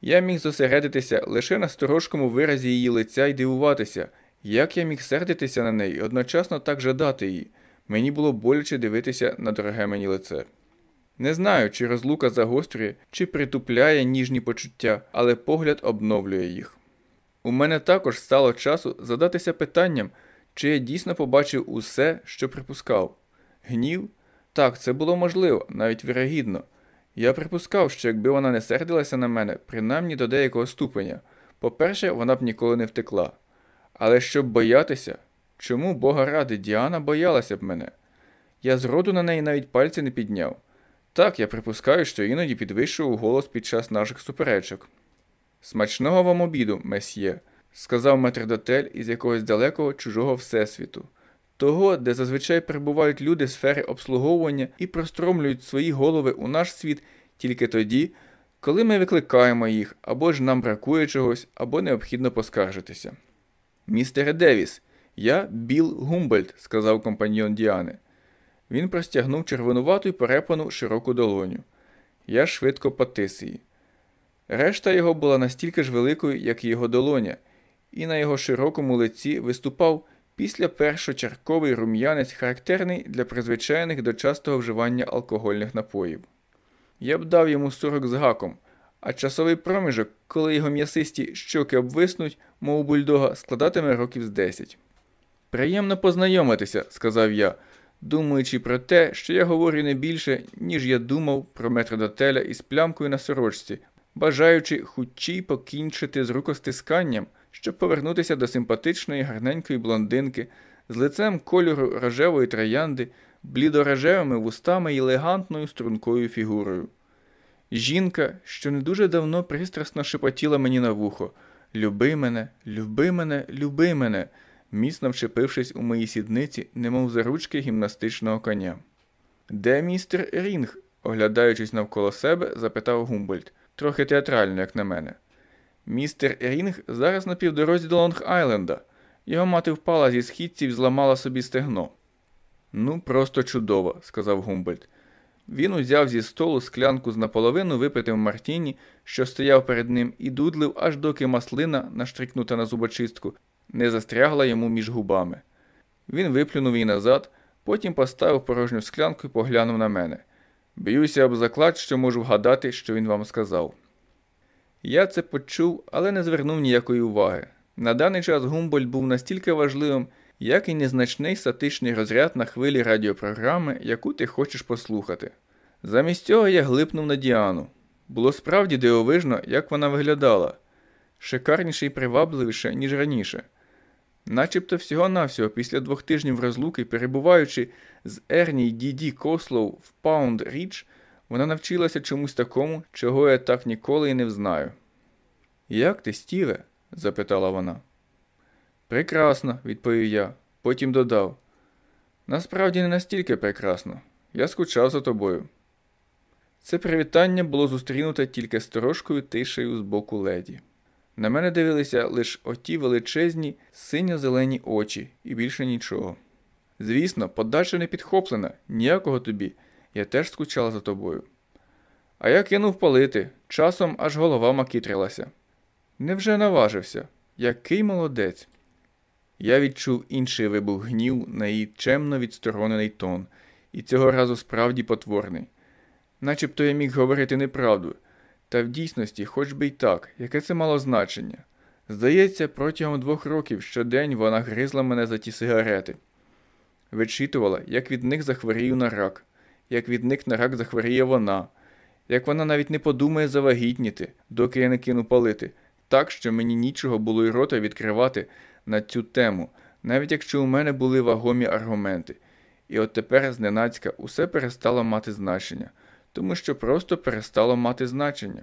Я міг зосередитися лише на сторожкому виразі її лиця і дивуватися, як я міг сердитися на неї одночасно так жадати її. Мені було боляче дивитися на дороге мені лице. Не знаю, чи розлука загострює, чи притупляє ніжні почуття, але погляд обновлює їх. У мене також стало часу задатися питанням, чи я дійсно побачив усе, що припускав. Гнів? Так, це було можливо, навіть вірогідно. Я припускав, що якби вона не сердилася на мене, принаймні до деякого ступеня, по-перше, вона б ніколи не втекла. Але щоб боятися, чому Бога ради Діана боялася б мене? Я зроду на неї навіть пальці не підняв. Так, я припускаю, що іноді підвищував голос під час наших суперечок. Смачного вам обіду, месьє, сказав метрдотель із якогось далекого чужого всесвіту, того, де зазвичай перебувають люди сфери обслуговування і простромлюють свої голови у наш світ тільки тоді, коли ми викликаємо їх, або ж нам бракує чогось, або необхідно поскаржитися. Містере Девіс, я Біл Гумбольд, сказав компаньйон Діани. Він простягнув червонувату й перепану широку долоню. Я швидко потис її. Решта його була настільки ж великою, як і його долоня, і на його широкому лиці виступав після першочерковий рум'янець, характерний для призвичайних до частого вживання алкогольних напоїв. Я б дав йому 40 з гаком, а часовий проміжок, коли його м'ясисті щоки обвиснуть, мов бульдога, складатиме років з 10. Приємно познайомитися, сказав я думаючи про те, що я говорю не більше, ніж я думав про метродотеля із плямкою на сорочці, бажаючи хутчій покінчити з рукостисканням, щоб повернутися до симпатичної гарненької блондинки з лицем кольору рожевої троянди, блідорожевими вустами і елегантною стрункою фігурою. Жінка, що не дуже давно пристрасно шепотіла мені на вухо Люби мене, люби мене, люби мене міцно вчепившись у мої сідниці, немов за ручки гімнастичного коня. Де містер Рінг? оглядаючись навколо себе, запитав Гумбольд, трохи театрально, як на мене. Містер Рінг зараз на півдорозі до Лонг Айленда. Його мати впала зі східців і зламала собі стегно. Ну, просто чудово, сказав Гумбольд. Він узяв зі столу склянку з наполовину випитим Мартіні, що стояв перед ним, і дудлив, аж доки маслина, наштрикнута на зубочистку, не застрягла йому між губами. Він виплюнув її назад, потім поставив порожню склянку і поглянув на мене. Б'юся об заклад, що можу вгадати, що він вам сказав. Я це почув, але не звернув ніякої уваги. На даний час Гумбольд був настільки важливим, як і незначний статичний розряд на хвилі радіопрограми, яку ти хочеш послухати. Замість цього я глипнув на Діану. Було справді дивовижно, як вона виглядала, шикарніше і привабливіше, ніж раніше. Начебто всього-навсього після двох тижнів розлуки, перебуваючи з Ерні Діді Кослоу в Паунд Річ, вона навчилася чомусь такому, чого я так ніколи і не взнаю. Як ти, Стіве? запитала вона. Прекрасно, відповів я, потім додав. Насправді не настільки прекрасно. Я скучав за тобою. Це привітання було зустрінуте тільки сторожкою тишею з боку леді. На мене дивилися лише оті величезні синьо-зелені очі і більше нічого. Звісно, подача не підхоплена, ніякого тобі, я теж скучала за тобою. А я кинув палити, часом аж голова макітрилася. Невже наважився? Який молодець? Я відчув інший вибух гнів на її чемно відсторонений тон, і цього разу справді потворний. Начебто я міг говорити неправду. Та в дійсності, хоч би й так, яке це мало значення. Здається, протягом двох років щодень вона гризла мене за ті сигарети, вичитувала, як від них захворію на рак, як від них на рак захворіє вона, як вона навіть не подумає завагітніти, доки я не кину палити, так що мені нічого було й рота відкривати на цю тему, навіть якщо у мене були вагомі аргументи. І от тепер зненацька усе перестало мати значення, тому що просто перестало мати значення.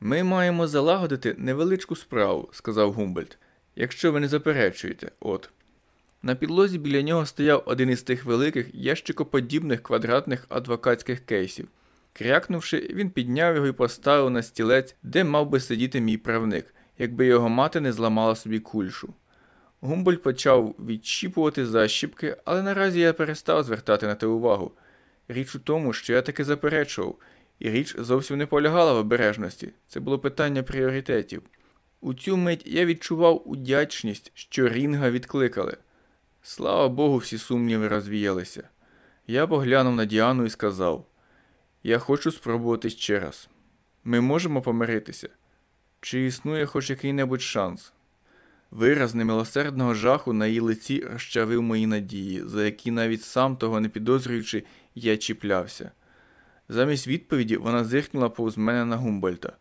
Ми маємо залагодити невеличку справу, сказав Гумбольд, якщо ви не заперечуєте, от. На підлозі біля нього стояв один із тих великих ящикоподібних квадратних адвокатських кейсів. Крякнувши, він підняв його і поставив на стілець, де мав би сидіти мій правник, якби його мати не зламала собі кульшу. Гумбольд почав відщіпувати защіпки, але наразі я перестав звертати на те увагу. Річ у тому, що я таки заперечував, і річ зовсім не полягала в обережності, це було питання пріоритетів. У цю мить я відчував удячність, що рінга відкликали. Слава Богу, всі сумніви розвіялися. Я поглянув на Діану і сказав: Я хочу спробувати ще раз. Ми можемо помиритися. Чи існує хоч який-небудь шанс? Вираз немилосердного жаху на її лиці розчавив мої надії, за які навіть сам того не підозрюючи, я чіплявся. Замість відповіді вона зиркнула повз мене на Гумбольта.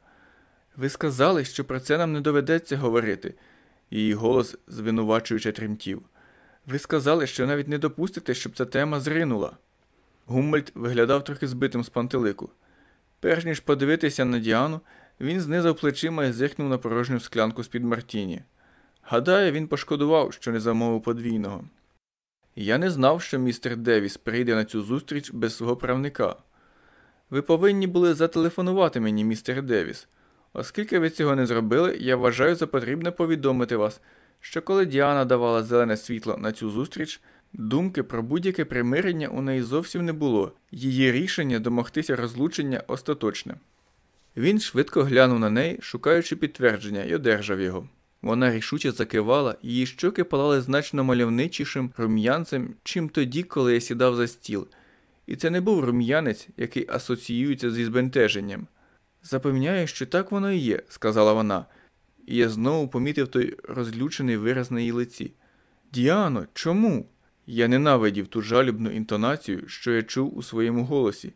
Ви сказали, що про це нам не доведеться говорити, її голос звинувачуючи тремтів. Ви сказали, що навіть не допустите, щоб ця тема зринула. Гумбольд виглядав трохи збитим з пантелику. Перш ніж подивитися на Діану, він знизав плечима і зиркнув на порожню склянку з-під Мартіні. Гадаю, він пошкодував, що не замовив подвійного. Я не знав, що містер Девіс прийде на цю зустріч без свого правника. Ви повинні були зателефонувати мені, містер Девіс. Оскільки ви цього не зробили, я вважаю за потрібне повідомити вас, що коли Діана давала зелене світло на цю зустріч, думки про будь-яке примирення у неї зовсім не було, її рішення домогтися розлучення остаточне. Він швидко глянув на неї, шукаючи підтвердження, і одержав його. Вона рішуче закивала, її щоки палали значно мальовничішим рум'янцем, чим тоді, коли я сідав за стіл. І це не був рум'янець, який асоціюється зі збентеженням. Запевняю, що так воно і є, сказала вона, і я знову помітив той розлючений вираз на її лиці. Діано, чому? Я ненавидів ту жалібну інтонацію, що я чув у своєму голосі,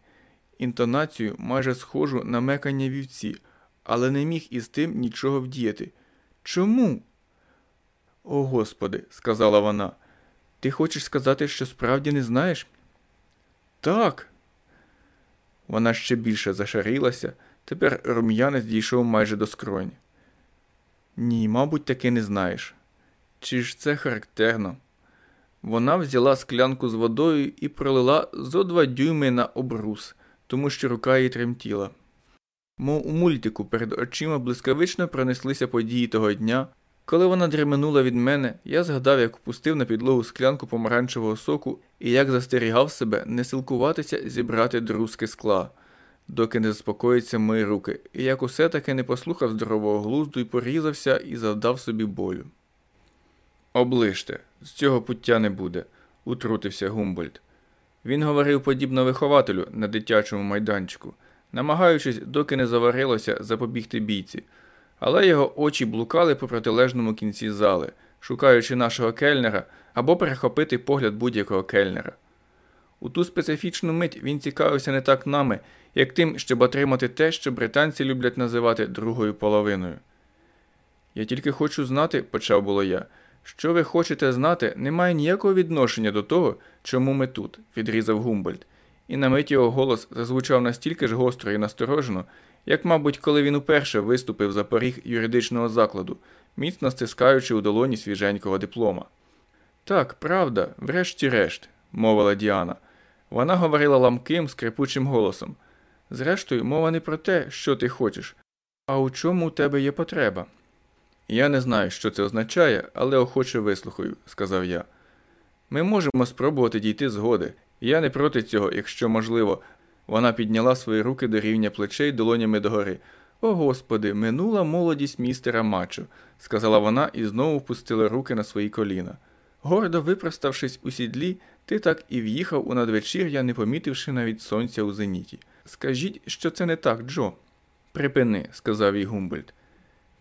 інтонацію майже схожу на мекання вівці, але не міг із тим нічого вдіяти. Чому? О Господи, сказала вона, ти хочеш сказати, що справді не знаєш? Так. Вона ще більше зашарілася, тепер рум'янець дійшов майже до скронь. Ні, мабуть, таки не знаєш. Чи ж це характерно? Вона взяла склянку з водою і пролила зо два дюйми на обрус, тому що рука її тремтіла. Мов у мультику перед очима блискавично пронеслися події того дня. Коли вона дременула від мене, я згадав, як впустив на підлогу склянку помаранчевого соку і як застерігав себе не силкуватися зібрати друзки скла, доки не заспокоїться мої руки, і як усе таки не послухав здорового глузду і порізався і завдав собі болю. Оближте, з цього пуття не буде, утрутився Гумбольд. Він говорив подібно вихователю на дитячому майданчику намагаючись, доки не заварилося, запобігти бійці, але його очі блукали по протилежному кінці зали, шукаючи нашого кельнера або перехопити погляд будь-якого кельнера. У ту специфічну мить він цікавився не так нами, як тим, щоб отримати те, що британці люблять називати другою половиною. Я тільки хочу знати, почав було я, що ви хочете знати, не має ніякого відношення до того, чому ми тут, відрізав Гумбольд і на мить його голос зазвучав настільки ж гостро і насторожено, як, мабуть, коли він уперше виступив за поріг юридичного закладу, міцно стискаючи у долоні свіженького диплома. Так, правда, врешті-решт, мовила Діана. Вона говорила ламким, скрипучим голосом. Зрештою, мова не про те, що ти хочеш, а у чому у тебе є потреба. Я не знаю, що це означає, але охоче вислухаю, сказав я. Ми можемо спробувати дійти згоди, я не проти цього, якщо можливо. Вона підняла свої руки до рівня плечей долонями догори. О господи, минула молодість містера Мачо, сказала вона і знову впустила руки на свої коліна. Гордо випроставшись у сідлі, ти так і в'їхав у надвечір'я, не помітивши навіть сонця у зеніті. Скажіть, що це не так, Джо. Припини, сказав їй Гумбольд.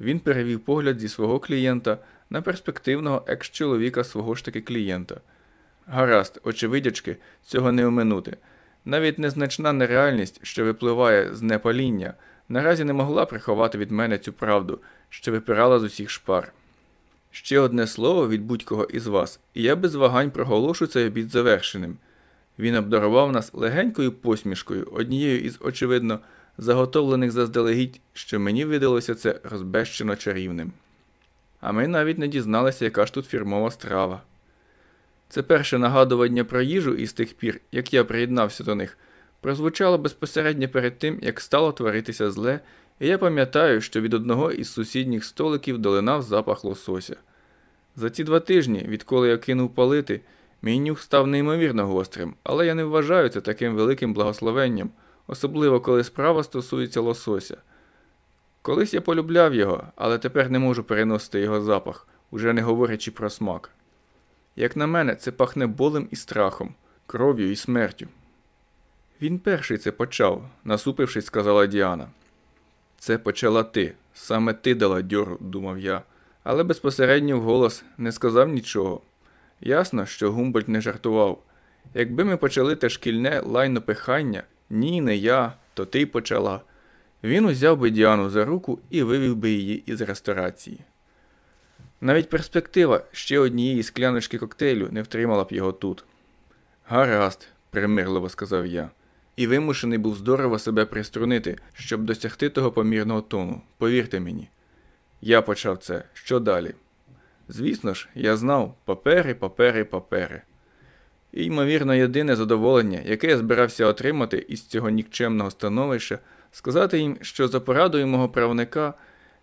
Він перевів погляд зі свого клієнта на перспективного екс-чоловіка свого ж таки клієнта. Гаразд, очевидячки, цього не оминути. Навіть незначна нереальність, що випливає з непаління, наразі не могла приховати від мене цю правду, що випирала з усіх шпар. Ще одне слово від будь-кого із вас, і я без вагань проголошу цей обід завершеним. Він обдарував нас легенькою посмішкою, однією із, очевидно, заготовлених заздалегідь, що мені видалося це розбещено чарівним. А ми навіть не дізналися, яка ж тут фірмова страва. Це перше нагадування про їжу із тих пір, як я приєднався до них, прозвучало безпосередньо перед тим, як стало творитися зле, і я пам'ятаю, що від одного із сусідніх столиків долинав запах лосося. За ці два тижні, відколи я кинув палити, мій нюх став неймовірно гострим, але я не вважаю це таким великим благословенням, особливо коли справа стосується лосося. Колись я полюбляв його, але тепер не можу переносити його запах, уже не говорячи про смак. Як на мене, це пахне болем і страхом, кров'ю і смертю. Він перший це почав, насупившись, сказала Діана. Це почала ти, саме ти дала дьору, думав я, але безпосередньо вголос не сказав нічого. Ясно, що Гумбольд не жартував. Якби ми почали те шкільне лайнопихання, ні, не я, то ти почала. Він узяв би Діану за руку і вивів би її із ресторації. Навіть перспектива ще однієї скляночки коктейлю не втримала б його тут. Гаразд, примирливо сказав я, і вимушений був здорово себе приструнити, щоб досягти того помірного тону. Повірте мені. Я почав це. Що далі? Звісно ж, я знав папери, папери, папери. І, ймовірно, єдине задоволення, яке я збирався отримати із цього нікчемного становища, сказати їм, що за порадою мого правника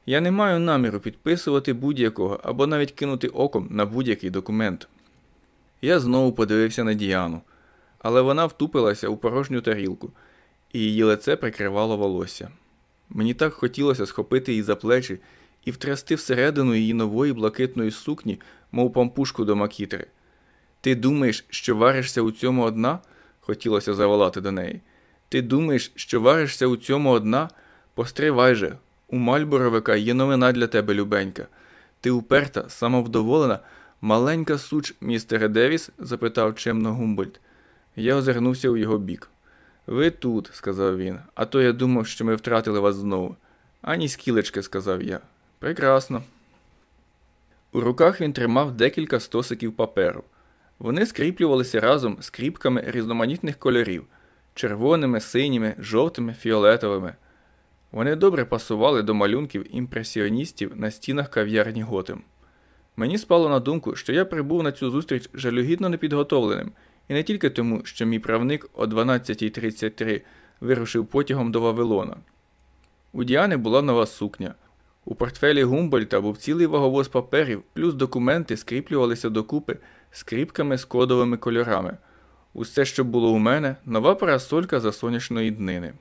я не маю наміру підписувати будь-якого або навіть кинути оком на будь-який документ. Я знову подивився на Діану, але вона втупилася у порожню тарілку, і її лице прикривало волосся. Мені так хотілося схопити її за плечі і втрясти всередину її нової блакитної сукні, мов пампушку до макітри. Ти думаєш, що варишся у цьому одна? хотілося заволати до неї. Ти думаєш, що варишся у цьому одна? Постривай же, у Мальборовика є новина для тебе, любенька. Ти уперта, самовдоволена, маленька суч, містере Девіс? запитав чемно Гумбольд. Я озирнувся у його бік. Ви тут, сказав він, а то я думав, що ми втратили вас знову. Ані скілечки, сказав я. Прекрасно. У руках він тримав декілька стосиків паперу. Вони скріплювалися разом скріпками різноманітних кольорів червоними, синіми, жовтими, фіолетовими. Вони добре пасували до малюнків імпресіоністів на стінах кав'ярні Готем. Мені спало на думку, що я прибув на цю зустріч жалюгідно непідготовленим, і не тільки тому, що мій правник о 12.33 вирушив потягом до Вавилона. У Діани була нова сукня. У портфелі Гумбольта був цілий ваговоз паперів, плюс документи скріплювалися докупи скріпками з кодовими кольорами. Усе, що було у мене, нова парасолька за сонячної днини.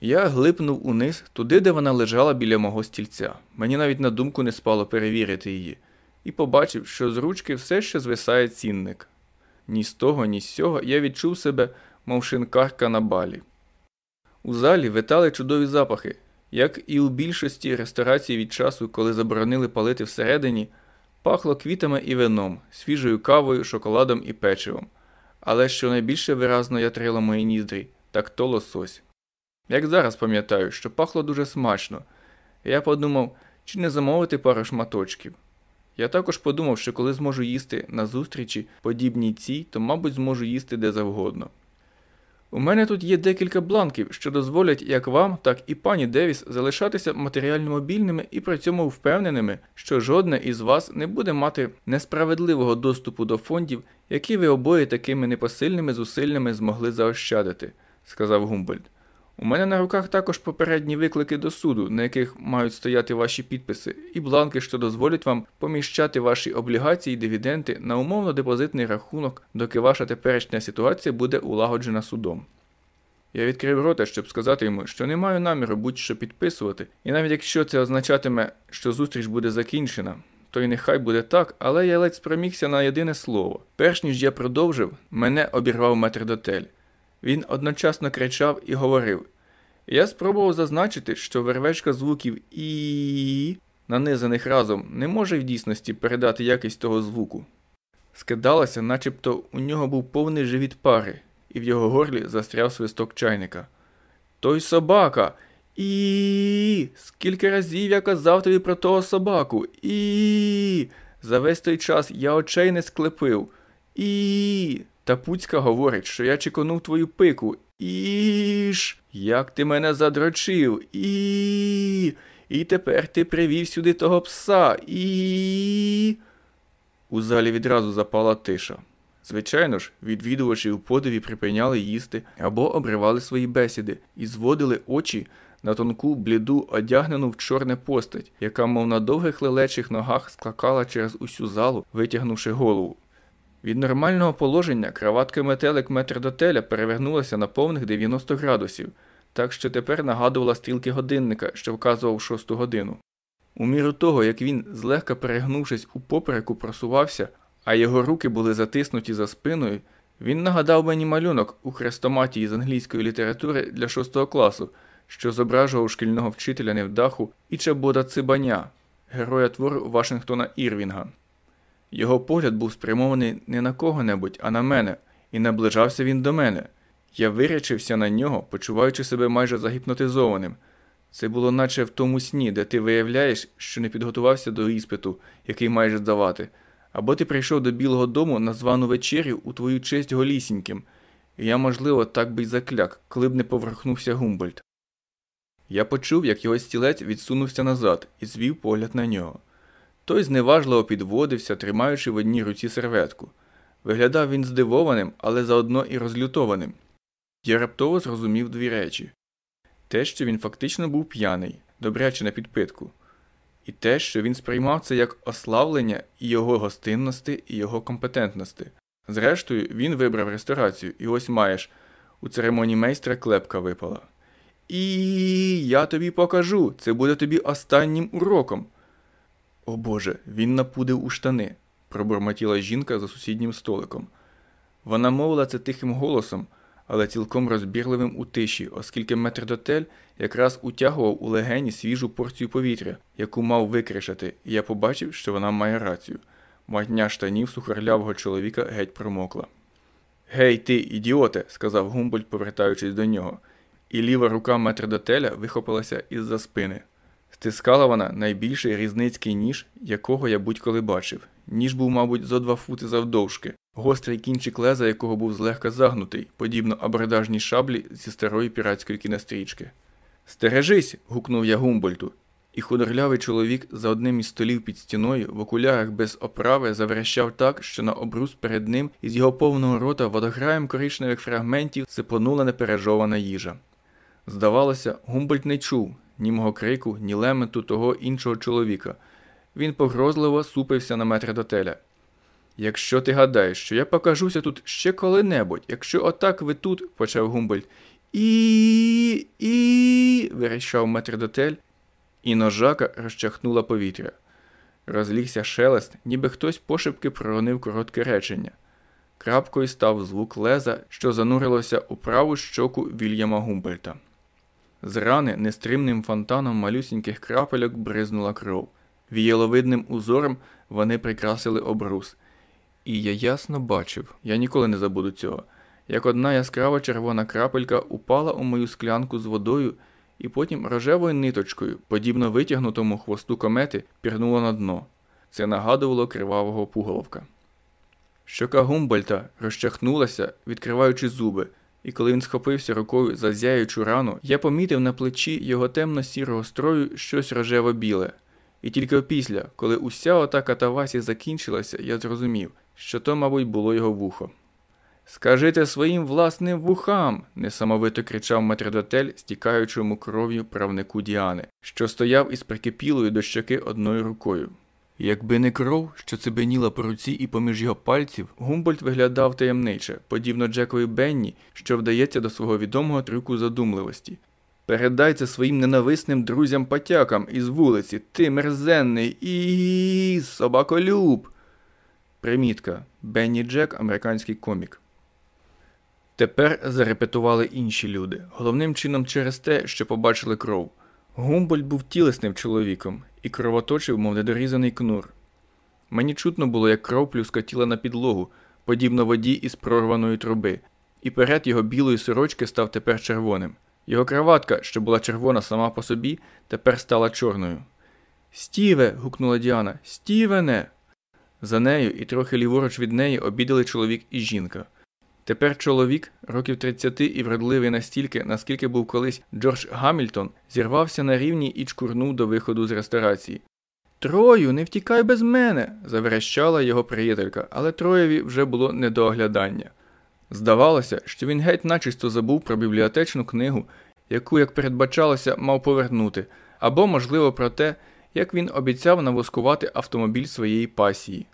Я глипнув униз, туди, де вона лежала біля мого стільця. Мені навіть на думку не спало перевірити її, і побачив, що з ручки все ще звисає цінник. Ні з того, ні з сього я відчув себе, мов шинкарка на балі. У залі витали чудові запахи, як і у більшості ресторацій від часу, коли заборонили палити всередині, пахло квітами і вином, свіжою кавою, шоколадом і печивом. Але що найбільше виразно ятрило мої ніздрі, так то лосось. Як зараз пам'ятаю, що пахло дуже смачно, я подумав, чи не замовити пару шматочків. Я також подумав, що коли зможу їсти на зустрічі, подібній цій, то, мабуть, зможу їсти де завгодно. У мене тут є декілька бланків, що дозволять як вам, так і пані Девіс залишатися матеріально мобільними і при цьому впевненими, що жодне із вас не буде мати несправедливого доступу до фондів, які ви обоє такими непосильними зусиллями змогли заощадити, сказав Гумбольд. У мене на руках також попередні виклики до суду, на яких мають стояти ваші підписи, і бланки, що дозволять вам поміщати ваші облігації і дивіденти на умовно депозитний рахунок, доки ваша теперішня ситуація буде улагоджена судом. Я відкрив рота, щоб сказати йому, що не маю наміру будь-що підписувати, і навіть якщо це означатиме, що зустріч буде закінчена, то й нехай буде так, але я ледь спромігся на єдине слово. Перш ніж я продовжив, мене обірвав метрдотель. Він одночасно кричав і говорив. Я спробував зазначити, що вервечка звуків і, нанизаних разом, не може в дійсності передати якість того звуку. Скидалося, начебто у нього був повний живіт пари, і в його горлі застряв свисток чайника. Той собака. І скільки разів я казав тобі про того собаку. І за весь той час я очей не склепив. І та Пуцька говорить, що я чеконув твою пику. Іж, як ти мене задрочив. І. І тепер ти привів сюди того пса. І. У залі відразу запала тиша. Звичайно ж, відвідувачі у подиві припиняли їсти або обривали свої бесіди і зводили очі на тонку, бліду, одягнену в чорне постать, яка, мов на довгих лелечих ногах, склакала через усю залу, витягнувши голову. Від нормального положення краватка метелик метрдотеля перевернулася на повних 90 градусів, так що тепер нагадувала стрілки годинника, що вказував шосту годину. У міру того, як він, злегка перегнувшись у попереку, просувався, а його руки були затиснуті за спиною, він нагадав мені малюнок у хрестоматії з англійської літератури для шостого класу, що зображував шкільного вчителя невдаху і Чабода Цибаня, героя твору Вашингтона Ірвінга. Його погляд був спрямований не на кого-небудь, а на мене, і наближався він до мене. Я вирячився на нього, почуваючи себе майже загіпнотизованим. Це було наче в тому сні, де ти виявляєш, що не підготувався до іспиту, який маєш здавати, або ти прийшов до Білого дому на звану вечерю у твою честь голісіньким, і я, можливо, так би й закляк, коли б не поверхнувся Гумбольд. Я почув, як його стілець відсунувся назад і звів погляд на нього. Той зневажливо підводився, тримаючи в одній руці серветку. Виглядав він здивованим, але заодно і розлютованим. Я раптово зрозумів дві речі те, що він фактично був п'яний, добряче на підпитку, і те, що він сприймав це як ославлення і його гостинності, і його компетентності. Зрештою, він вибрав ресторацію, і ось маєш у церемонії майстра клепка випала. І я тобі покажу, це буде тобі останнім уроком. О Боже, він напудив у штани, пробурмотіла жінка за сусіднім столиком. Вона мовила це тихим голосом, але цілком розбірливим у тиші, оскільки метрдотель якраз утягував у легені свіжу порцію повітря, яку мав викришати, і я побачив, що вона має рацію. Матня штанів сухарлявого чоловіка геть промокла. Гей, ти, ідіоте, сказав Гумбольд, повертаючись до нього, і ліва рука метрдотеля вихопилася із за спини. Стискала вона найбільший різницький ніж, якого я будь-коли бачив. Ніж був, мабуть, зо два фути завдовжки, гострий кінчик леза, якого був злегка загнутий, подібно абордажній шаблі зі старої піратської кінострічки. Стережись. гукнув я Гумбольту, і худорлявий чоловік за одним із столів під стіною в окулярах без оправи заверещав так, що на обрус перед ним із його повного рота водограєм коричневих фрагментів сипонула непережована їжа. Здавалося, Гумбольд не чув ні мого крику, ні лемету того іншого чоловіка. Він погрозливо супився на метр дотеля. Якщо ти гадаєш, що я покажуся тут ще коли-небудь, якщо отак ви тут, почав Гумбольд, і. і. верещав метрдотель, і ножака розчахнула повітря. Розлігся шелест, ніби хтось пошепки проронив коротке речення. Крапкою став звук леза, що занурилося у праву щоку Вільяма Гумбольта. З рани нестримним фонтаном малюсіньких крапельок бризнула кров. Вієловидним узором вони прикрасили обрус. І я ясно бачив, я ніколи не забуду цього, як одна яскрава червона крапелька упала у мою склянку з водою і потім рожевою ниточкою, подібно витягнутому хвосту комети, пірнула на дно. Це нагадувало кривавого пуголовка. Щока Гумбольта розчахнулася, відкриваючи зуби, і коли він схопився рукою за зяючу рану, я помітив на плечі його темно-сірого строю щось рожево-біле. І тільки опісля, коли уся ота катавасі закінчилася, я зрозумів, що то, мабуть, було його вухо. Скажите своїм власним вухам, несамовито кричав метрдотель, стікаючому кров'ю правнику Діани, що стояв із прикипілою до щоки одною рукою. Якби не кров, що цибеніла по руці і поміж його пальців, Гумбольд виглядав таємниче, подібно Джекові Бенні, що вдається до свого відомого трюку задумливості. Передай це своїм ненависним друзям-патякам із вулиці, ти мерзенний і собаколюб. Примітка Бенні Джек, американський комік. Тепер зарепетували інші люди, головним чином через те, що побачили кров. Гумбольд був тілесним чоловіком і кровоточив, мов недорізаний кнур. Мені чутно було, як кров плюскатіла на підлогу, подібно воді із прорваної труби, і перед його білої сорочки став тепер червоним. Його краватка, що була червона сама по собі, тепер стала чорною. Стіве. гукнула Діана. Стівене. За нею і трохи ліворуч від неї обідали чоловік і жінка. Тепер чоловік, років 30 і вродливий настільки, наскільки був колись Джордж Гамільтон, зірвався на рівні і чкурнув до виходу з ресторації. Трою, не втікай без мене, заверещала його приятелька, але Троєві вже було не до оглядання. Здавалося, що він геть начисто забув про бібліотечну книгу, яку, як передбачалося, мав повернути, або, можливо, про те, як він обіцяв навоскувати автомобіль своєї пасії.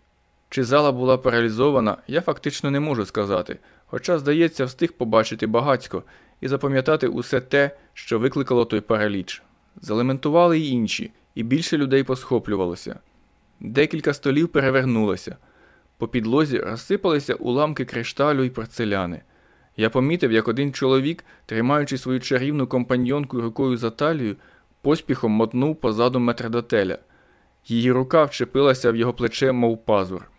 Чи зала була паралізована, я фактично не можу сказати, хоча, здається, встиг побачити багацько і запам'ятати усе те, що викликало той параліч. Залементували й інші, і більше людей посхоплювалося. Декілька столів перевернулося. По підлозі розсипалися уламки кришталю і порцеляни. Я помітив, як один чоловік, тримаючи свою чарівну компаньонку рукою за талію, поспіхом мотнув позаду метрдотеля. Її рука вчепилася в його плече, мов пазур.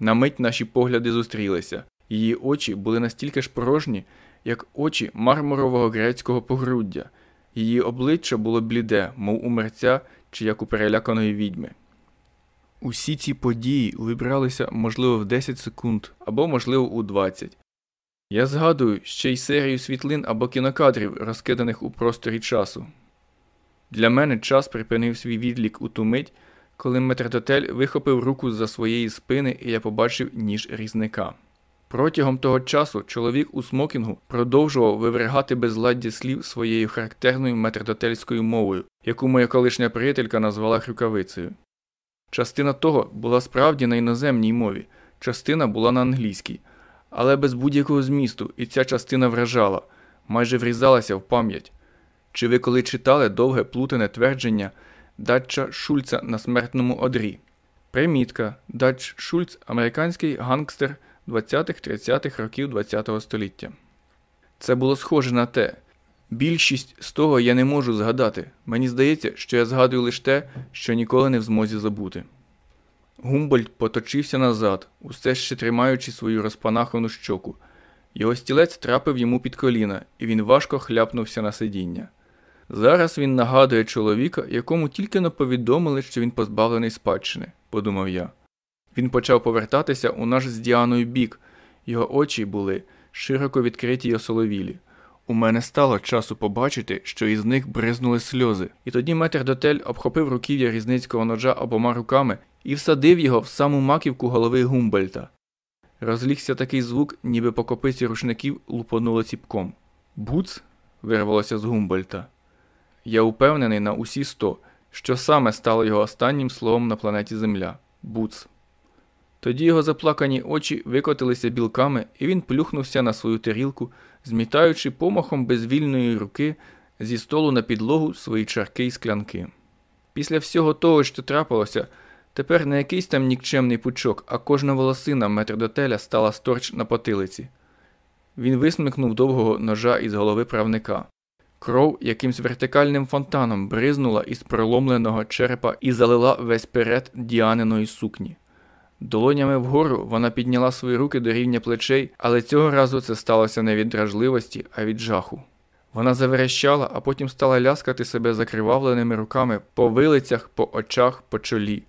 На мить наші погляди зустрілися. Її очі були настільки ж порожні, як очі мармурового грецького погруддя. Її обличчя було бліде, мов у мерця чи як у переляканої відьми. Усі ці події вибралися, можливо, в 10 секунд або, можливо, у 20. Я згадую ще й серію світлин або кінокадрів, розкиданих у просторі часу. Для мене час припинив свій відлік у ту мить, коли метрдотель вихопив руку за своєї спини, і я побачив ніж різника. Протягом того часу чоловік у смокінгу продовжував вивергати безладдя слів своєю характерною метрдотельською мовою, яку моя колишня приятелька назвала хрюкавицею. Частина того була справді на іноземній мові, частина була на англійській, але без будь-якого змісту, і ця частина вражала, майже врізалася в пам'ять. Чи ви коли читали довге плутане твердження Датча Шульца на смертному одрі? Примітка Датч Шульц американський гангстер 20-30-х років ХХ століття. Це було схоже на те. Більшість з того я не можу згадати. Мені здається, що я згадую лише те, що ніколи не в змозі забути. Гумбольд поточився назад, усе ще тримаючи свою розпанахану щоку. Його стілець трапив йому під коліна, і він важко хляпнувся на сидіння. Зараз він нагадує чоловіка, якому тільки но повідомили, що він позбавлений спадщини, подумав я. Він почав повертатися у наш з Діаною бік, його очі були широко відкриті й осоловілі. У мене стало часу побачити, що із них бризнули сльози, і тоді метрдотель обхопив руків'я різницького ножа обома руками і всадив його в саму маківку голови Гумбольта. Розлігся такий звук, ніби по копиці рушників лупонуло ціпком. Буц? вирвалося з Гумбольта. Я упевнений на усі сто, що саме стало його останнім словом на планеті Земля буц. Тоді його заплакані очі викотилися білками, і він плюхнувся на свою тарілку, змітаючи помахом безвільної руки зі столу на підлогу свої чарки й склянки. Після всього того, що трапилося, тепер не якийсь там нікчемний пучок, а кожна волосина метрдотеля стала сторч на потилиці. Він висмикнув довгого ножа із голови правника. Кров якимсь вертикальним фонтаном бризнула із проломленого черепа і залила весь перед діаниної сукні. Долонями вгору вона підняла свої руки до рівня плечей, але цього разу це сталося не від дражливості, а від жаху. Вона заверещала, а потім стала ляскати себе закривавленими руками по вилицях, по очах, по чолі.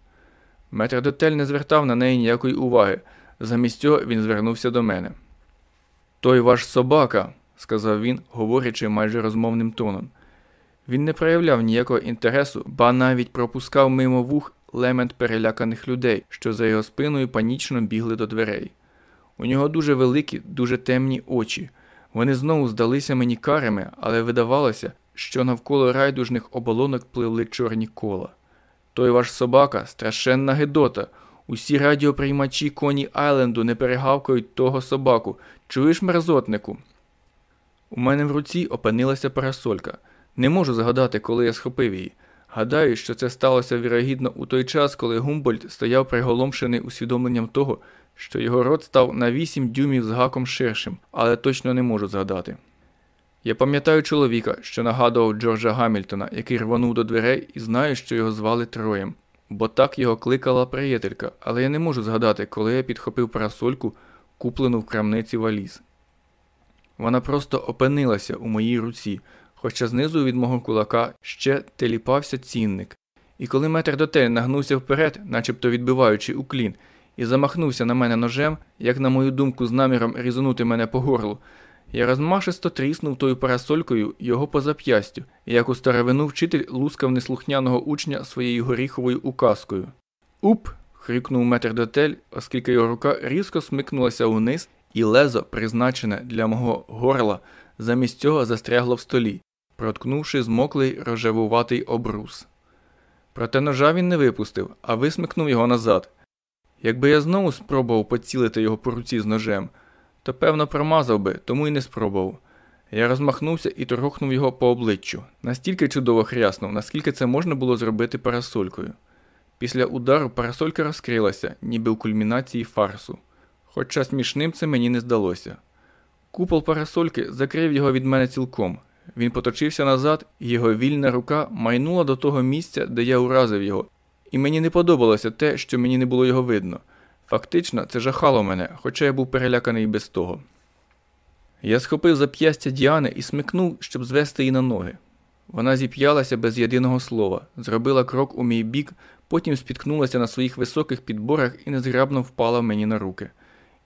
Метрдотель не звертав на неї ніякої уваги, замість цього він звернувся до мене. Той ваш собака, сказав він, говорячи майже розмовним тоном. Він не проявляв ніякого інтересу, ба навіть пропускав мимо вух лемент переляканих людей, що за його спиною панічно бігли до дверей. У нього дуже великі, дуже темні очі. Вони знову здалися мені карими, але видавалося, що навколо райдужних оболонок пливли чорні кола. Той ваш собака страшенна гидота. Усі радіоприймачі коні Айленду не перегавкають того собаку. Чуєш, мерзотнику? У мене в руці опинилася парасолька. Не можу згадати, коли я схопив її. Гадаю, що це сталося вірогідно у той час, коли Гумбольд стояв приголомшений усвідомленням того, що його рот став на 8 дюймів з гаком ширшим, але точно не можу згадати. Я пам'ятаю чоловіка, що нагадував Джорджа Гамільтона, який рванув до дверей і знаю, що його звали Троєм, бо так його кликала приятелька, але я не можу згадати, коли я підхопив парасольку, куплену в крамниці валіз. Вона просто опинилася у моїй руці, хоча знизу від мого кулака ще теліпався цінник. І коли метр дотель нагнувся вперед, начебто відбиваючи уклін, і замахнувся на мене ножем, як, на мою думку, з наміром різанути мене по горлу, я розмашисто тріснув тою парасолькою його по зап'ястю, як у старовину вчитель лускав неслухняного учня своєю горіховою указкою. Уп! хрикнув метр дотель, оскільки його рука різко смикнулася вниз, і лезо, призначене для мого горла, замість цього застрягло в столі, проткнувши змоклий рожевуватий обрус. Проте ножа він не випустив, а висмикнув його назад. Якби я знову спробував поцілити його по руці з ножем, то певно промазав би, тому й не спробував. Я розмахнувся і торгохнув його по обличчю, настільки чудово хряснув, наскільки це можна було зробити парасолькою. Після удару парасолька розкрилася, ніби в кульмінації фарсу. Хоча смішним це мені не здалося. Купол парасольки закрив його від мене цілком. Він поточився назад, і його вільна рука майнула до того місця, де я уразив його, і мені не подобалося те, що мені не було його видно. Фактично, це жахало мене, хоча я був переляканий без того. Я схопив зап'ястя Діани і смикнув, щоб звести її на ноги. Вона зіп'ялася без єдиного слова, зробила крок у мій бік, потім спіткнулася на своїх високих підборах і незграбно впала мені на руки.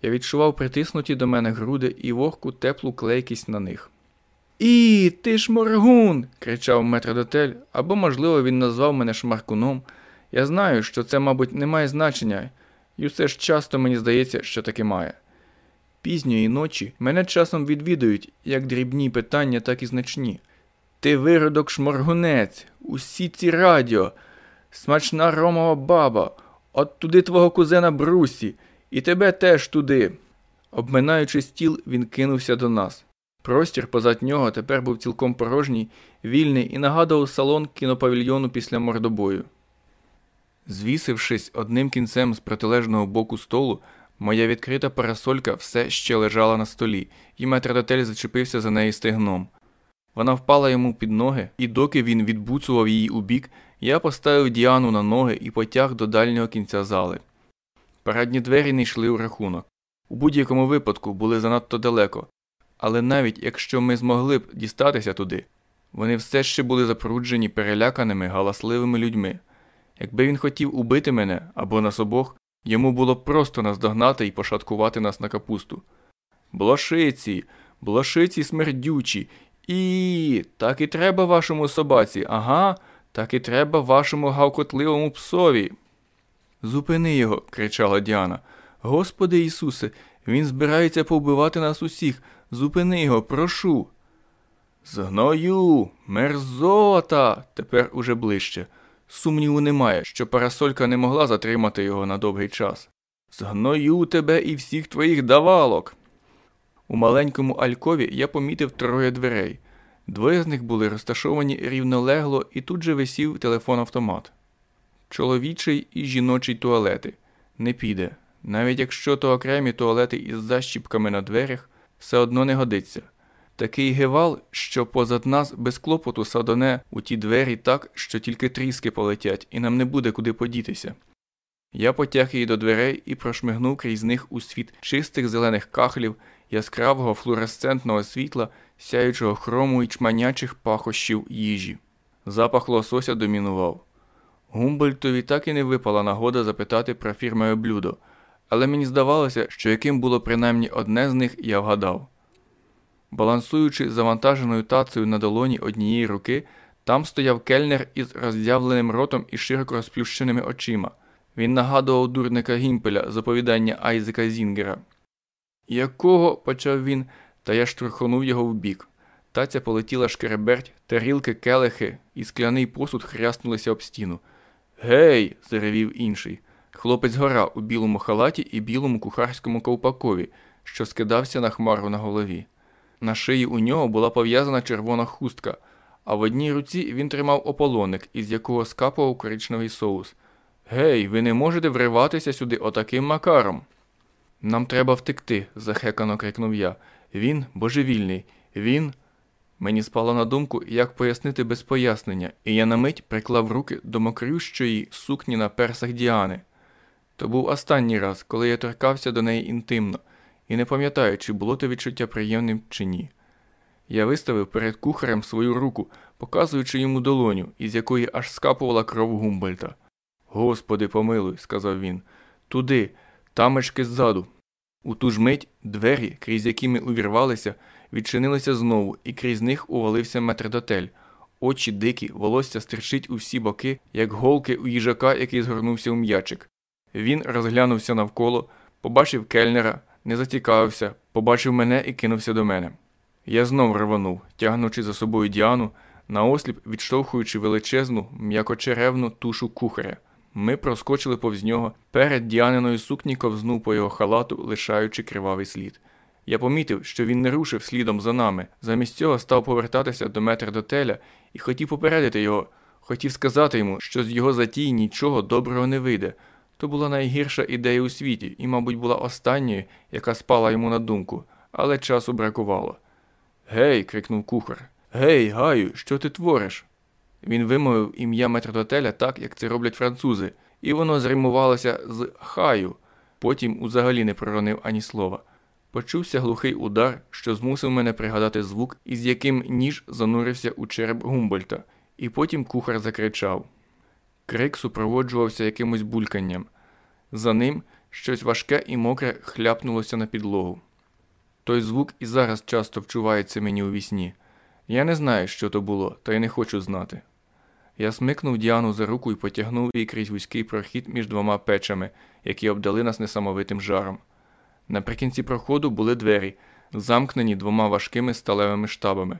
Я відчував притиснуті до мене груди і вогку теплу клейкість на них. І, ти ж моргун. кричав метродотель, або, можливо, він назвав мене шмаркуном. Я знаю, що це, мабуть, не має значення, і все ж часто мені здається, що таке має. Пізньої ночі мене часом відвідують як дрібні питання, так і значні. Ти виродок шморгунець, усі ці радіо, смачна ромова баба, от туди твого кузена Брусі, і тебе теж туди. Обминаючи стіл, він кинувся до нас. Простір позад нього тепер був цілком порожній, вільний і нагадував салон кінопавільйону після мордобою. Звісившись одним кінцем з протилежного боку столу, моя відкрита парасолька все ще лежала на столі, і метрдотель зачепився за неї стегном. Вона впала йому під ноги, і доки він відбуцував її у бік, я поставив Діану на ноги і потяг до дальнього кінця зали. Парадні двері не йшли у рахунок. У будь-якому випадку були занадто далеко, але навіть якщо ми змогли б дістатися туди, вони все ще були запоруджені переляканими, галасливими людьми. Якби він хотів убити мене або нас обох, йому було просто наздогнати і пошаткувати нас на капусту. Блошиці, блошиці смердючі, і так і треба вашому собаці, ага, так і треба вашому гавкотливому псові. Зупини його, кричала Діана. Господи Ісусе, він збирається повбивати нас усіх. Зупини його, прошу. Згною, мерзота, тепер уже ближче. Сумніву немає, що парасолька не могла затримати його на довгий час. Згною тебе і всіх твоїх давалок. У маленькому алькові я помітив троє дверей. Двоє з них були розташовані рівнолегло, і тут же висів телефон автомат. Чоловічий і жіночий туалети. Не піде. Навіть якщо то окремі туалети із защіпками на дверях, все одно не годиться. Такий гевал, що позад нас без клопоту садоне у ті двері так, що тільки тріски полетять, і нам не буде куди подітися. Я потяг її до дверей і прошмигнув крізь них у світ чистих зелених кахлів, яскравого флуоресцентного світла, сяючого хрому і чманячих пахощів їжі. Запах лосося домінував. Гумбольтові так і не випала нагода запитати про фірмове блюдо, але мені здавалося, що яким було принаймні одне з них, я вгадав. Балансуючи завантаженою тацею на долоні однієї руки, там стояв кельнер із роздявленим ротом і широко розплющеними очима. Він нагадував дурника Гімпеля з оповідання Айзека Зінгера. Якого? почав він, та я штурхонув його вбік. Таця полетіла шкереберть, тарілки, келихи і скляний посуд хряснулися об стіну. Гей! заревів інший. Хлопець гора у білому халаті і білому кухарському ковпакові, що скидався на хмару на голові. На шиї у нього була пов'язана червона хустка, а в одній руці він тримав ополоник, із якого скапував коричневий соус. Гей, ви не можете вриватися сюди отаким макаром. Нам треба втекти, захекано крикнув я. Він божевільний, він. Мені спало на думку, як пояснити без пояснення, і я на мить приклав руки до мокрющої сукні на персах Діани. То був останній раз, коли я торкався до неї інтимно, і не пам'ятаю, чи було те відчуття приємним чи ні. Я виставив перед кухарем свою руку, показуючи йому долоню, із якої аж скапувала кров Гумбольта. Господи, помилуй, сказав він, туди, тамечки ззаду. У ту ж мить двері, крізь які ми увірвалися, відчинилися знову, і крізь них увалився метрдотель. Очі дикі, волосся стирчить у всі боки, як голки у їжака, який згорнувся у м'ячик. Він розглянувся навколо, побачив кельнера, не зацікавився, побачив мене і кинувся до мене. Я знов рванув, тягнучи за собою Діану, наосліп відштовхуючи величезну, м'якочеревну тушу кухаря. Ми проскочили повз нього, перед Діаниною сукні ковзнув по його халату, лишаючи кривавий слід. Я помітив, що він не рушив слідом за нами, замість цього став повертатися до метрдотеля і хотів попередити його, хотів сказати йому, що з його затій нічого доброго не вийде. То була найгірша ідея у світі і, мабуть, була останньою, яка спала йому на думку, але часу бракувало. Гей, крикнув кухар. Гей, Гаю, що ти твориш? Він вимовив ім'я метрдотеля так, як це роблять французи, і воно зримувалося з хаю, потім узагалі не проронив ані слова. Почувся глухий удар, що змусив мене пригадати звук, із яким ніж занурився у череп Гумбольта, і потім кухар закричав. Крик супроводжувався якимось бульканням. За ним щось важке і мокре хляпнулося на підлогу. Той звук і зараз часто вчувається мені у вісні. Я не знаю, що то було, та й не хочу знати. Я смикнув Діану за руку і потягнув її крізь вузький прохід між двома печами, які обдали нас несамовитим жаром. Наприкінці проходу були двері, замкнені двома важкими сталевими штабами.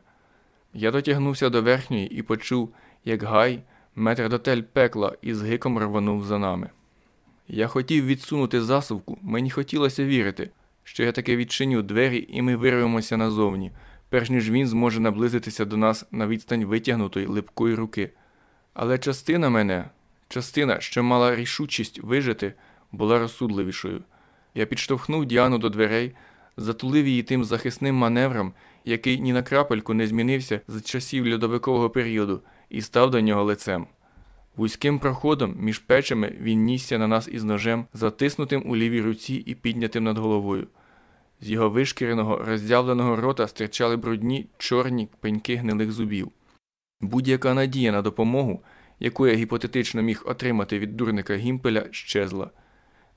Я дотягнувся до верхньої і почув, як гай, метрдотель пекла і з гиком рванув за нами. Я хотів відсунути засувку, мені хотілося вірити, що я таки відчиню двері і ми вирвемося назовні, перш ніж він зможе наблизитися до нас на відстань витягнутої липкої руки. Але частина мене, частина, що мала рішучість вижити, була розсудливішою. Я підштовхнув Діану до дверей, затулив її тим захисним маневром, який ні на крапельку не змінився з часів льодовикового періоду, і став до нього лицем. Вузьким проходом між печами він нісся на нас із ножем, затиснутим у лівій руці і піднятим над головою. З його вишкіреного, роздявленого рота стирчали брудні чорні пеньки гнилих зубів. Будь-яка надія на допомогу, яку я гіпотетично міг отримати від дурника Гімпеля, щезла.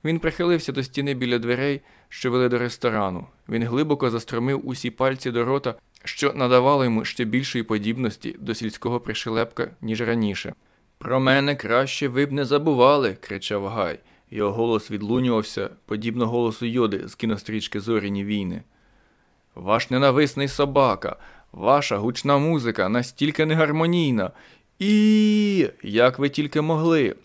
Він прихилився до стіни біля дверей, що вели до ресторану. Він глибоко застромив усі пальці до рота, що надавало йому ще більшої подібності до сільського пришелепка, ніж раніше. Про мене краще ви б не забували, кричав Гай. Його голос відлунювався, подібно голосу йоди з кінострічки Зоріні війни. Ваш ненависний собака, ваша гучна музика настільки негармонійна. І як ви тільки могли.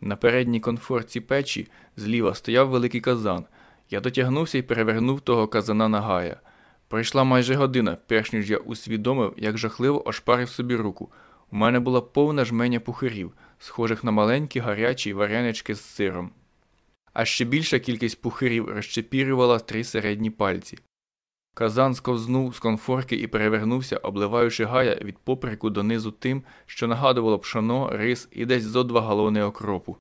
На передній конфорці печі зліва стояв великий казан. Я дотягнувся і перевернув того казана на гая. Пройшла майже година, перш ніж я усвідомив, як жахливо ошпарив собі руку. У мене була повна жменя пухирів, схожих на маленькі гарячі варенички з сиром. А ще більша кількість пухирів розчепірювала три середні пальці. Казан сковзнув з конфорки і перевернувся, обливаючи гая від поприку донизу тим, що нагадувало пшоно, рис і десь зо два галони окропу.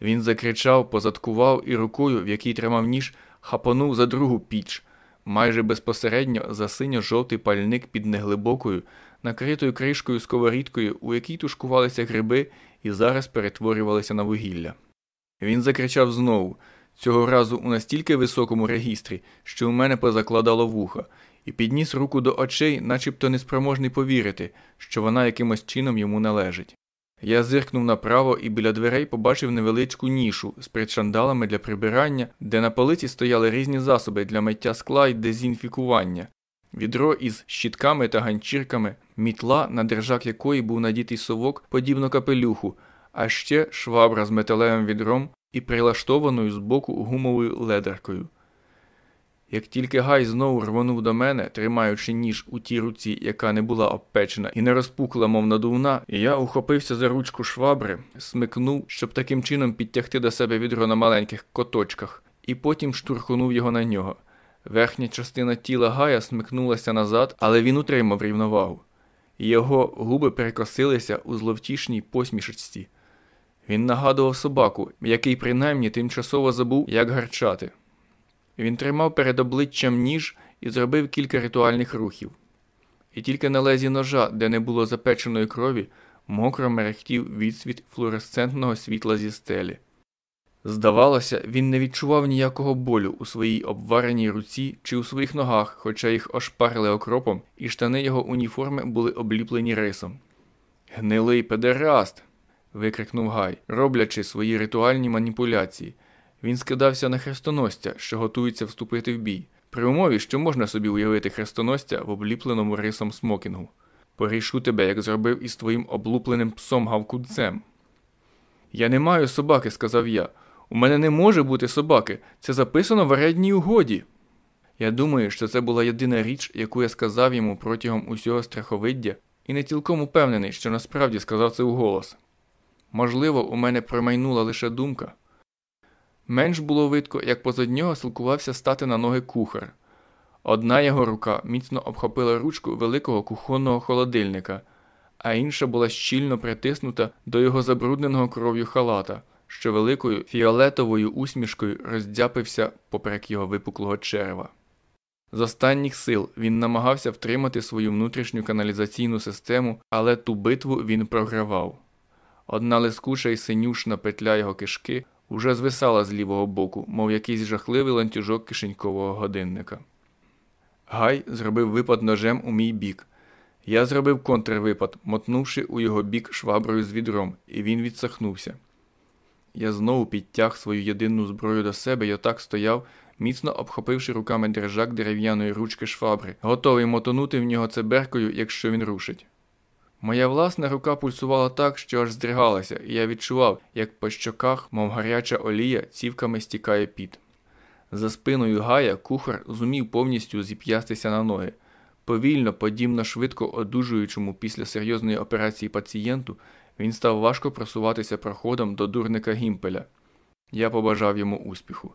Він закричав, позадкував і рукою, в якій тримав ніж, хапонув за другу піч, майже безпосередньо за синьо-жовтий пальник під неглибокою, накритою кришкою сковорідкою, у якій тушкувалися гриби і зараз перетворювалися на вугілля. Він закричав знову, цього разу у настільки високому регістрі, що у мене позакладало вуха, і підніс руку до очей, начебто неспроможний повірити, що вона якимось чином йому належить. Я зиркнув направо і біля дверей побачив невеличку нішу з причандалами для прибирання, де на полиці стояли різні засоби для миття скла й дезінфікування, відро із щітками та ганчірками, мітла, на держак якої був надітий совок, подібно капелюху, а ще швабра з металевим відром і прилаштованою збоку гумовою ледеркою. Як тільки Гай знову рвонув до мене, тримаючи ніж у тій руці, яка не була обпечена і не розпукла, мов надувна, я ухопився за ручку швабри, смикнув, щоб таким чином підтягти до себе відро на маленьких коточках, і потім штурхунув його на нього. Верхня частина тіла Гая смикнулася назад, але він утримав рівновагу. Його губи перекосилися у зловтішній посмішці. Він нагадував собаку, який принаймні тимчасово забув, як гарчати. Він тримав перед обличчям ніж і зробив кілька ритуальних рухів. І тільки на лезі ножа, де не було запеченої крові, мокро мерехтів відсвіт флуоресцентного світла зі стелі. Здавалося, він не відчував ніякого болю у своїй обвареній руці чи у своїх ногах, хоча їх ошпарили окропом, і штани його уніформи були обліплені рисом. Гнилий педераст. викрикнув Гай, роблячи свої ритуальні маніпуляції. Він скидався на хрестоносця, що готується вступити в бій, при умові, що можна собі уявити хрестоносця в обліпленому рисом смокінгу. Порішу тебе, як зробив із твоїм облупленим псом гавкунцем. Я не маю собаки, сказав я. У мене не може бути собаки. Це записано в арендній угоді. Я думаю, що це була єдина річ, яку я сказав йому протягом усього страховиддя, і не цілком упевнений, що насправді сказав це уголос. Можливо, у мене промайнула лише думка. Менш було видко, як позад нього силкувався стати на ноги кухар. Одна його рука міцно обхопила ручку великого кухонного холодильника, а інша була щільно притиснута до його забрудненого кров'ю халата, що великою фіолетовою усмішкою роздяпився поперек його випуклого черева. З останніх сил він намагався втримати свою внутрішню каналізаційну систему, але ту битву він програвав. Одна лискуча й синюшна петля його кишки уже звисала з лівого боку, мов якийсь жахливий ланцюжок кишенькового годинника. Гай зробив випад ножем у мій бік. Я зробив контрвипад, мотнувши у його бік шваброю з відром, і він відсахнувся. Я знову підтяг свою єдину зброю до себе і отак стояв, міцно обхопивши руками держак дерев'яної ручки швабри, готовий мотонути в нього цеберкою, якщо він рушить. Моя власна рука пульсувала так, що аж здригалася, і я відчував, як по щоках, мов гаряча олія, цівками стікає піт. За спиною Гая кухар зумів повністю зіп'ястися на ноги. Повільно, подібно швидко одужуючому після серйозної операції пацієнту, він став важко просуватися проходом до дурника Гімпеля. Я побажав йому успіху.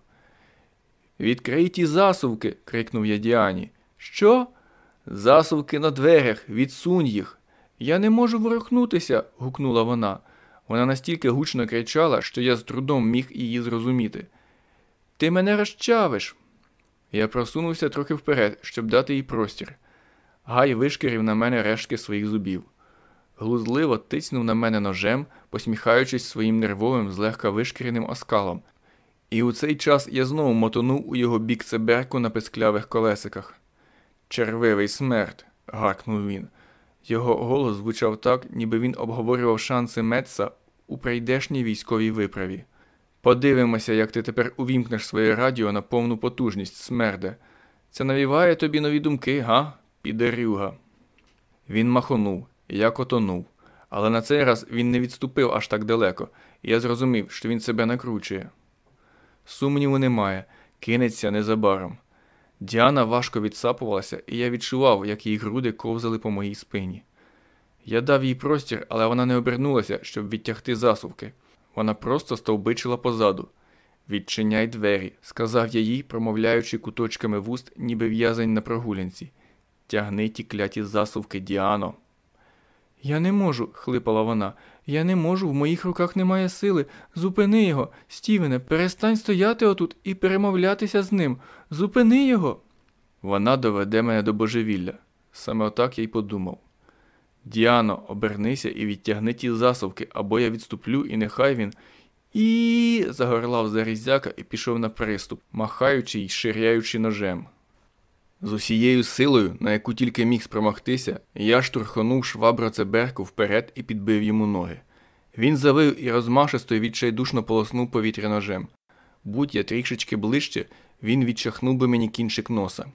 Відкрий ті засувки. крикнув я Діані. Що? Засувки на дверях, відсунь їх. Я не можу ворухнутися. гукнула вона. Вона настільки гучно кричала, що я з трудом міг її зрозуміти. Ти мене розчавиш. Я просунувся трохи вперед, щоб дати їй простір. Гай вишкірив на мене рештки своїх зубів. Глузливо тицнув на мене ножем, посміхаючись своїм нервовим, злегка вишкіреним оскалом. І у цей час я знову мотонув у його бік цеберку на писклявих колесиках. Червивий смерть. гаркнув він. Його голос звучав так, ніби він обговорював шанси Метса у прийдешній військовій виправі. Подивимося, як ти тепер увімкнеш своє радіо на повну потужність, смерде. Це навіває тобі нові думки, га? Підерюга. Він махонув, я котонув. Але на цей раз він не відступив аж так далеко, і я зрозумів, що він себе накручує. Сумніву немає, кинеться незабаром. Діана важко відсапувалася, і я відчував, як її груди ковзали по моїй спині. Я дав їй простір, але вона не обернулася, щоб відтягти засувки. Вона просто стовбичила позаду. Відчиняй двері, сказав я їй, промовляючи куточками вуст, ніби в'язень на прогулянці. Тягни ті кляті засувки, Діано. Я не можу, хлипала вона. Я не можу, в моїх руках немає сили. Зупини його, Стівене, перестань стояти отут і перемовлятися з ним. Зупини його. Вона доведе мене до божевілля. Саме отак я й подумав. Діано, обернися і відтягни ті засувки, або я відступлю, і нехай він. І. загорлав зарізяка і пішов на приступ, махаючи й ширяючи ножем. З усією силою, на яку тільки міг спромогтися, я штурхонув швабра цеберку вперед і підбив йому ноги. Він завив і розмашисто й відчайдушно полоснув повітря ножем. Будь я трішечки ближче, він відчахнув би мені кінчик носа.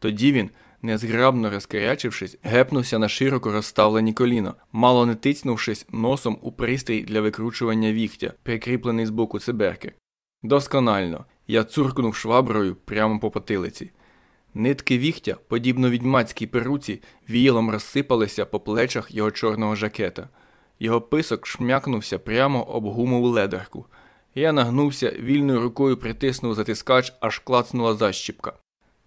Тоді він, незграбно розкарячившись, гепнувся на широко розставлені коліна, мало не тицнувшись носом у пристрій для викручування віхтя, прикріплений з боку циберки. Досконально я цуркнув шваброю прямо по потилиці. Нитки віхтя, подібно відьмацькій перуці, віялом розсипалися по плечах його чорного жакета. Його писок шмякнувся прямо об гумову ледерку. Я нагнувся, вільною рукою притиснув затискач, аж клацнула защіпка.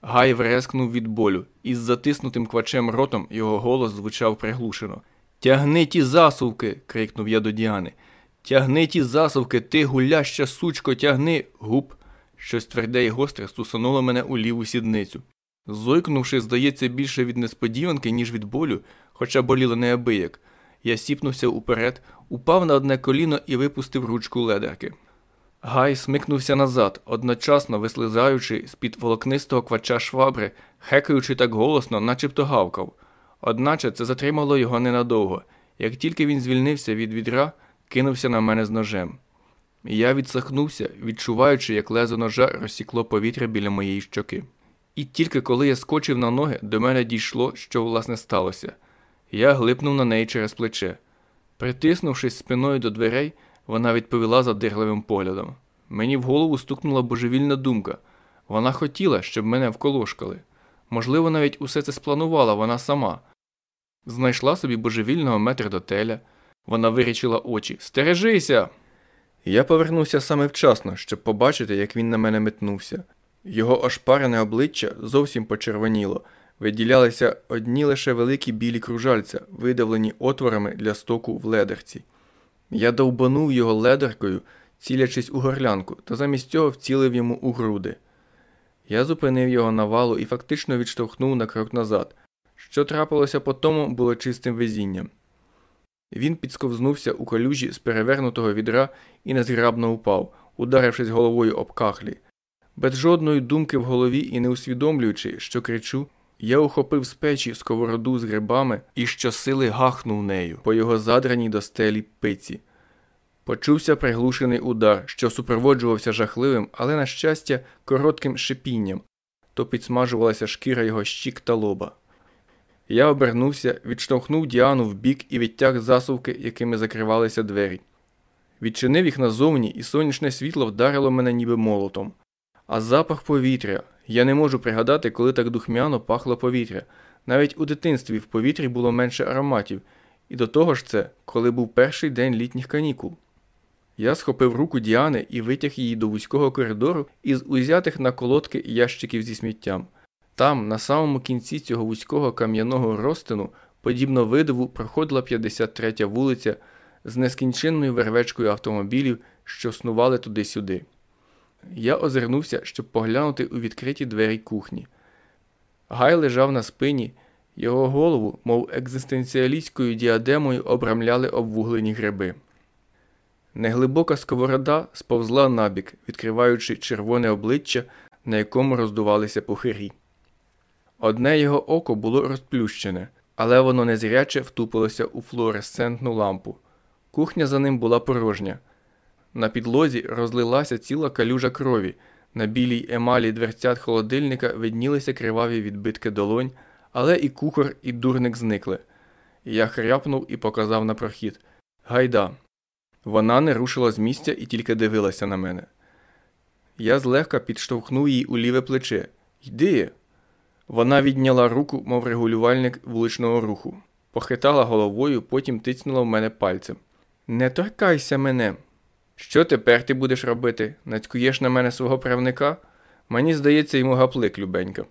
Гай врескнув від болю, із затиснутим квачем ротом його голос звучав приглушено. Тягни ті засувки. крикнув я до Діани. Тягни ті засувки, ти гуляща сучко, тягни. Гуп. Щось тверде і гостре стусануло мене у ліву сідницю. Зойкнувши, здається, більше від несподіванки, ніж від болю, хоча боліло неабияк, я сіпнувся уперед, упав на одне коліно і випустив ручку ледерки. Гай смикнувся назад, одночасно вислизаючи з-під волокнистого квача швабри, хекаючи так голосно, начебто гавкав. Одначе це затримало його ненадовго. Як тільки він звільнився від відра, кинувся на мене з ножем. Я відсахнувся, відчуваючи, як лезо ножа розсікло повітря біля моєї щоки. І тільки коли я скочив на ноги, до мене дійшло, що власне сталося. Я глипнув на неї через плече. Притиснувшись спиною до дверей, вона відповіла задирливим поглядом. Мені в голову стукнула божевільна думка. Вона хотіла, щоб мене вколошкали. Можливо, навіть усе це спланувала вона сама. Знайшла собі божевільного метрдотеля. Вона вирічила очі. Стережися! Я повернувся саме вчасно, щоб побачити, як він на мене метнувся. Його ошпарене обличчя зовсім почервоніло, виділялися одні лише великі білі кружальця, видавлені отворами для стоку в ледерці. Я довбанув його ледеркою, цілячись у горлянку, та замість цього вцілив йому у груди. Я зупинив його навалу і фактично відштовхнув на крок назад. Що трапилося по тому, було чистим везінням. Він підсковзнувся у калюжі з перевернутого відра і незграбно упав, ударившись головою об кахлі. Без жодної думки в голові і не усвідомлюючи, що кричу, я ухопив з печі сковороду з грибами і щосили гахнув нею по його задраній до стелі пиці. Почувся приглушений удар, що супроводжувався жахливим, але, на щастя, коротким шипінням, то підсмажувалася шкіра його щік та лоба. Я обернувся, відштовхнув Діану в бік і відтяг засувки, якими закривалися двері. Відчинив їх назовні, і сонячне світло вдарило мене ніби молотом. А запах повітря. Я не можу пригадати, коли так духмяно пахло повітря. Навіть у дитинстві в повітрі було менше ароматів, і до того ж це, коли був перший день літніх канікул. Я схопив руку Діани і витяг її до вузького коридору із узятих на колодки ящиків зі сміттям. Там, на самому кінці цього вузького кам'яного розтину, подібно видиву, проходила 53-я вулиця з нескінченною вервечкою автомобілів, що снували туди-сюди. Я озирнувся, щоб поглянути у відкриті двері кухні. Гай лежав на спині, його голову, мов екзистенціалістською діадемою, обрамляли обвуглені гриби. Неглибока сковорода сповзла набік, відкриваючи червоне обличчя, на якому роздувалися пухирі. Одне його око було розплющене, але воно незряче втупилося у флуоресцентну лампу. Кухня за ним була порожня. На підлозі розлилася ціла калюжа крові, на білій емалі дверцят холодильника виднілися криваві відбитки долонь, але і кухар, і дурник зникли. Я хряпнув і показав на прохід. Гайда. Вона не рушила з місця і тільки дивилася на мене. Я злегка підштовхнув її у ліве плече. Йди. Вона відняла руку, мов регулювальник вуличного руху, похитала головою, потім тицнула в мене пальцем. Не торкайся мене. Що тепер ти будеш робити? Нацькуєш на мене свого правника? Мені здається, йому гаплик, любенька.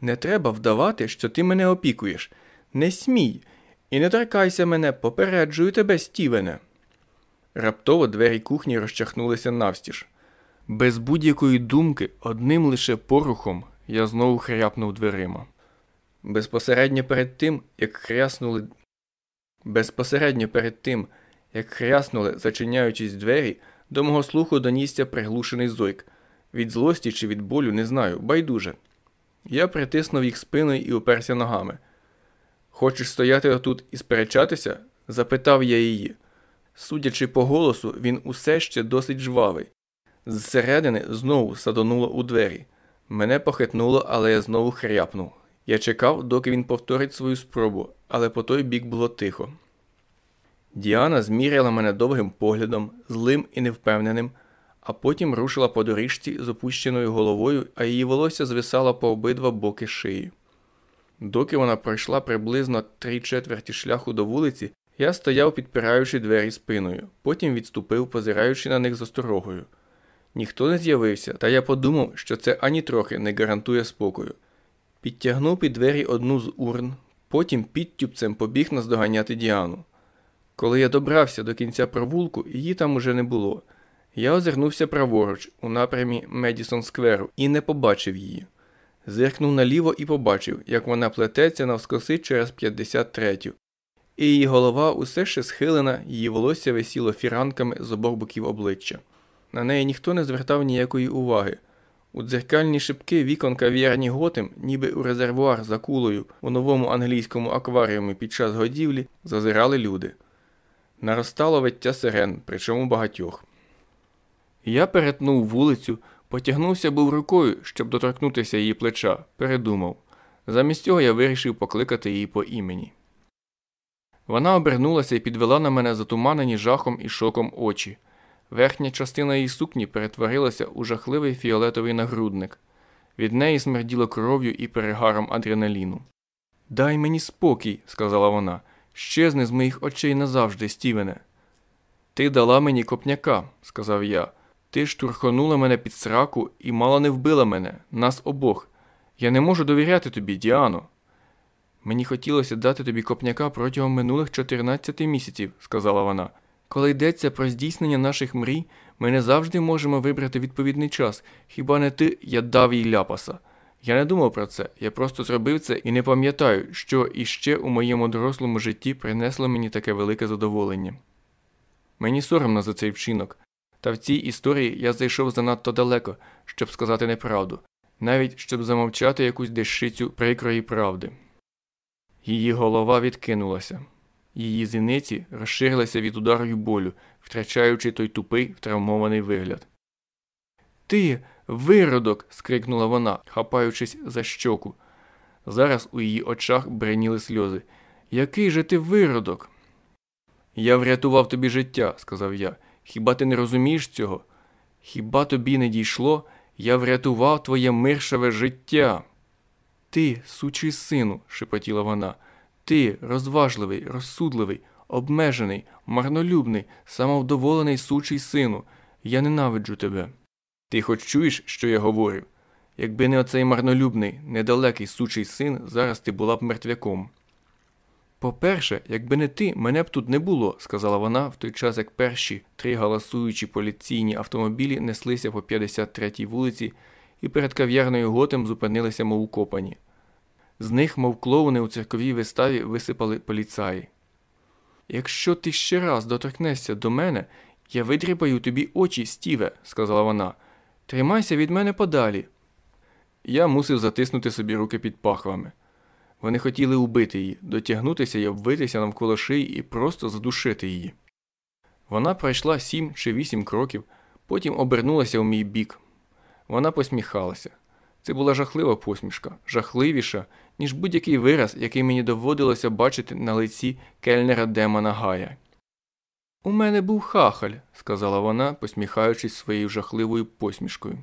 Не треба вдавати, що ти мене опікуєш. Не смій. І не торкайся мене, попереджую тебе, Стівене. Раптово двері кухні розчахнулися навстіж. Без будь-якої думки, одним лише порухом, я знову хряпнув дверима. Безпосередньо перед тим, як хряснули. Безпосередньо перед тим, як хряснули, зачиняючись двері, до мого слуху донісся приглушений зойк. Від злості чи від болю не знаю, байдуже. Я притиснув їх спиною і уперся ногами. Хочеш стояти отут і сперечатися? запитав я її. Судячи по голосу, він усе ще досить жвавий. Зсередини знову садонуло у двері. Мене похитнуло, але я знову хряпнув. Я чекав, доки він повторить свою спробу, але по той бік було тихо. Діана зміряла мене довгим поглядом, злим і невпевненим, а потім рушила по доріжці з опущеною головою, а її волосся звисало по обидва боки шиї. Доки вона пройшла приблизно три четверті шляху до вулиці, я стояв, підпираючи двері спиною, потім відступив, позираючи на них з осторогою. Ніхто не з'явився, та я подумав, що це ані трохи не гарантує спокою. Підтягнув під двері одну з урн, потім підтюбцем побіг наздоганяти Діану. Коли я добрався до кінця провулку, її там уже не було. Я озирнувся праворуч у напрямі Медісон Скверу і не побачив її. Зиркнув наліво і побачив, як вона плететься навскоси через 53-ю. І її голова усе ще схилена, її волосся висіло фіранками з обох боків обличчя. На неї ніхто не звертав ніякої уваги. У дзеркальні шибки вікон кав'ярні Готем, ніби у резервуар за кулою у новому англійському акваріумі під час годівлі, зазирали люди. Наростало виття сирен, причому багатьох. Я перетнув вулицю, потягнувся був рукою, щоб доторкнутися її плеча, передумав. Замість цього я вирішив покликати її по імені. Вона обернулася і підвела на мене затуманені жахом і шоком очі. Верхня частина її сукні перетворилася у жахливий фіолетовий нагрудник. Від неї смерділо кров'ю і перегаром адреналіну. Дай мені спокій, сказала вона, щезни з моїх очей назавжди, Стівене. Ти дала мені копняка, сказав я. Ти штурхонула мене під сраку і мало не вбила мене, нас обох. Я не можу довіряти тобі, Діано. Мені хотілося дати тобі копняка протягом минулих 14 місяців, сказала вона. Коли йдеться про здійснення наших мрій, ми не завжди можемо вибрати відповідний час. Хіба не ти я дав їй ляпаса? Я не думав про це, я просто зробив це і не пам'ятаю, що іще у моєму дорослому житті принесло мені таке велике задоволення. Мені соромно за цей вчинок, та в цій історії я зайшов занадто далеко, щоб сказати неправду, навіть щоб замовчати якусь дещицю прикрої правди. Її голова відкинулася. Її зіниці розширилися від удару й болю, втрачаючи той тупий травмований вигляд. Ти, виродок. скрикнула вона, хапаючись за щоку. Зараз у її очах бреніли сльози. Який же ти виродок? Я врятував тобі життя, сказав я. Хіба ти не розумієш цього? Хіба тобі не дійшло? Я врятував твоє миршаве життя. Ти, сучий сину, шепотіла вона. Ти розважливий, розсудливий, обмежений, марнолюбний, самовдоволений сучий сину. Я ненавиджу тебе. Ти хоч чуєш, що я говорю? Якби не оцей марнолюбний, недалекий сучий син, зараз ти була б мертвяком. По-перше, якби не ти, мене б тут не було, сказала вона в той час, як перші три галасуючі поліційні автомобілі неслися по 53-й вулиці і перед кав'ярною готем зупинилися мов укопані. З них, мов клоуни у церковій виставі, висипали поліцаї. Якщо ти ще раз доторкнешся до мене, я видрібаю тобі очі, Стіве, сказала вона. Тримайся від мене подалі. Я мусив затиснути собі руки під пахвами. Вони хотіли убити її, дотягнутися і обвитися навколо шиї і просто задушити її. Вона пройшла сім чи вісім кроків, потім обернулася у мій бік. Вона посміхалася. Це була жахлива посмішка, жахливіша, ніж будь-який вираз, який мені доводилося бачити на лиці кельнера Демона Гая. У мене був хахаль, сказала вона, посміхаючись своєю жахливою посмішкою.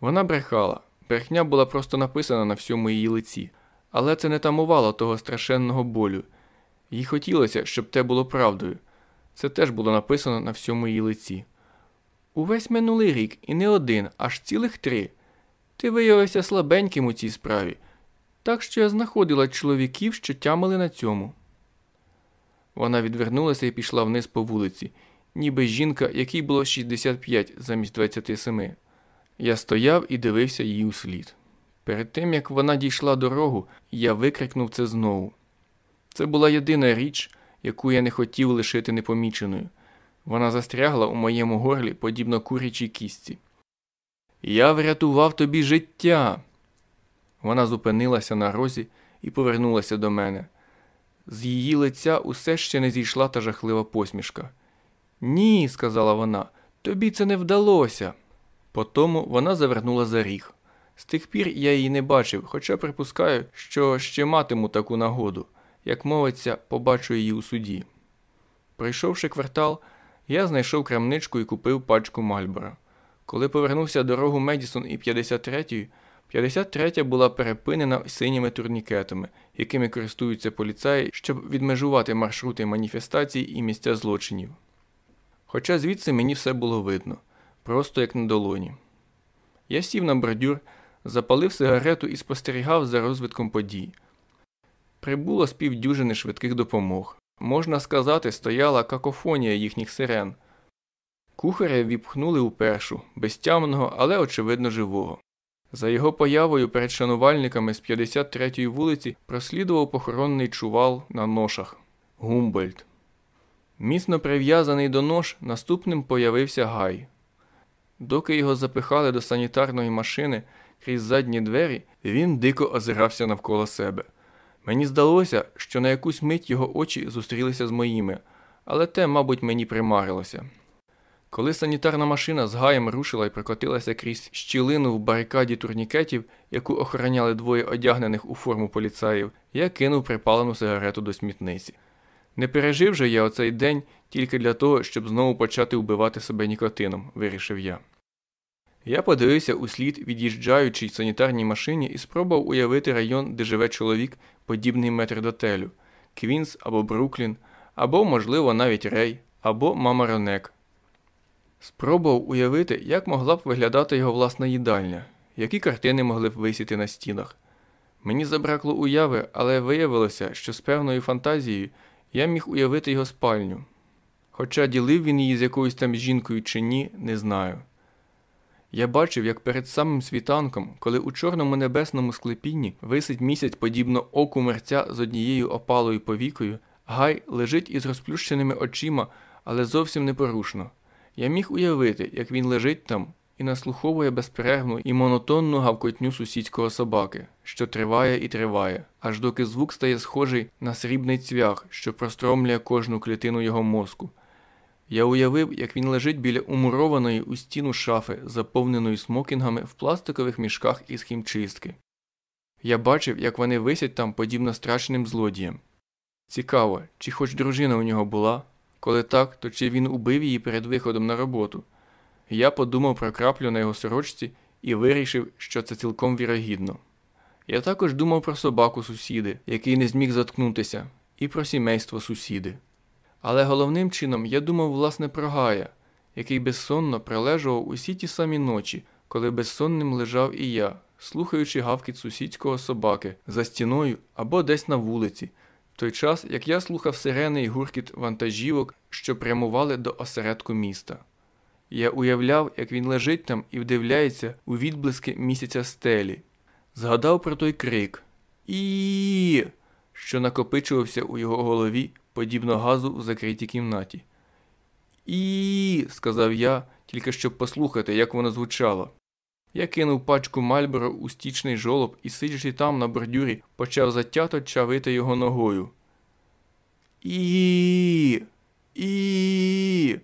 Вона брехала. Брехня була просто написана на всьому її лиці, але це не тамувало того страшенного болю. Їй хотілося, щоб те було правдою. Це теж було написано на всьому її лиці. Увесь минулий рік і не один, аж цілих три. Ти виявився слабеньким у цій справі, так що я знаходила чоловіків, що тямили на цьому. Вона відвернулася і пішла вниз по вулиці, ніби жінка, якій було 65 замість 27. Я стояв і дивився їй у слід. Перед тим як вона дійшла дорогу, я викрикнув це знову. Це була єдина річ, яку я не хотів лишити непоміченою. Вона застрягла у моєму горлі, подібно курячій кістці. Я врятував тобі життя. Вона зупинилася на розі і повернулася до мене. З її лиця усе ще не зійшла та жахлива посмішка. Ні, сказала вона, тобі це не вдалося. Потому вона завернула за ріг. З тих пір я її не бачив, хоча припускаю, що ще матиму таку нагоду, як мовиться, побачу її у суді. Прийшовши квартал, я знайшов крамничку і купив пачку Мальбора. Коли повернувся дорогу Медісон і 53-ю, 53 була перепинена синіми турнікетами, якими користуються поліцаї, щоб відмежувати маршрути маніфестацій і місця злочинів. Хоча звідси мені все було видно, просто як на долоні. Я сів на бордюр, запалив сигарету і спостерігав за розвитком подій. Прибуло з півдюжини швидких допомог. Можна сказати, стояла какофонія їхніх сирен. Кухаря віпхнули у першу, безтямного, але очевидно живого. За його появою перед шанувальниками з 53-ї вулиці прослідував похоронний чувал на ношах Гумбольд. Міцно прив'язаний до нож, наступним появився Гай. Доки його запихали до санітарної машини крізь задні двері, він дико озирався навколо себе. Мені здалося, що на якусь мить його очі зустрілися з моїми, але те, мабуть, мені примарилося. Коли санітарна машина з гаєм рушила і прокотилася крізь щілину в барикаді турнікетів, яку охороняли двоє одягнених у форму поліцаїв, я кинув припалену сигарету до смітниці. Не пережив же я оцей день тільки для того, щоб знову почати вбивати себе нікотином, вирішив я. Я подивився у слід від'їжджаючій санітарній машині і спробував уявити район, де живе чоловік, подібний метрдотелю Квінс або Бруклін, або, можливо, навіть Рей, або Мамаронек. Спробував уявити, як могла б виглядати його власна їдальня, які картини могли б висіти на стінах. Мені забракло уяви, але виявилося, що з певною фантазією я міг уявити його спальню. Хоча ділив він її з якоюсь там жінкою чи ні, не знаю. Я бачив, як перед самим світанком, коли у чорному небесному склепінні висить місяць подібно оку мерця з однією опалою повікою, Гай лежить із розплющеними очима, але зовсім непорушно. Я міг уявити, як він лежить там і наслуховує безперервну і монотонну гавкотню сусідського собаки, що триває і триває, аж доки звук стає схожий на срібний цвях, що простромлює кожну клітину його мозку. Я уявив, як він лежить біля умурованої у стіну шафи, заповненої смокінгами в пластикових мішках із хімчистки. Я бачив, як вони висять там подібно страшним злодіям. Цікаво, чи хоч дружина у нього була, коли так, то чи він убив її перед виходом на роботу. Я подумав про краплю на його сорочці і вирішив, що це цілком вірогідно. Я також думав про собаку сусіди, який не зміг заткнутися, і про сімейство сусіди. Але головним чином я думав власне про Гая, який безсонно прилежував усі ті самі ночі, коли безсонним лежав і я, слухаючи гавкіт сусідського собаки за стіною або десь на вулиці, в той час як я слухав сирени й гуркіт вантажівок, що прямували до осередку міста. Я уявляв, як він лежить там і вдивляється у відблиски місяця стелі. Згадав про той крик і що накопичувався у його голові, подібно газу в закритій кімнаті. І, сказав я, тільки щоб послухати, як воно звучало. Я кинув пачку Мальборо у стічний жолоб і, сидячи там на бордюрі, почав затято чавити його ногою. І. І.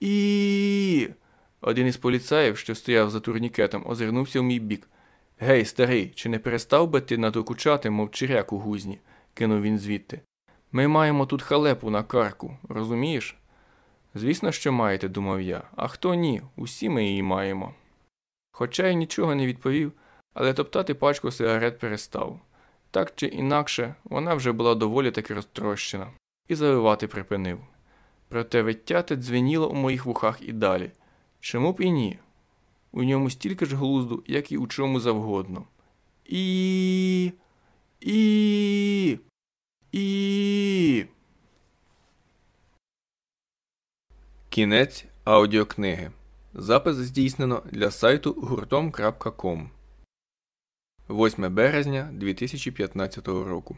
І. Один із поліцаїв, що стояв за турнікетом, озирнувся в мій бік. Гей, старий, чи не перестав би ти надокучати, мов чиряк у гузні? кинув він звідти. Ми маємо тут халепу на карку, розумієш? Звісно, що маєте, думав я, а хто ні, усі ми її маємо. Хоча й нічого не відповів, але топтати пачку сигарет перестав. Так чи інакше, вона вже була доволі таки розтрощена, і заливати припинив. Проте виттяте дзвеніло у моїх вухах і далі. Чому б і ні? У ньому стільки ж глузду, як і у чому завгодно. І. І. І. Кінець аудіокниги. Запис здійснено для сайту гуртом.ком 8 березня 2015 року.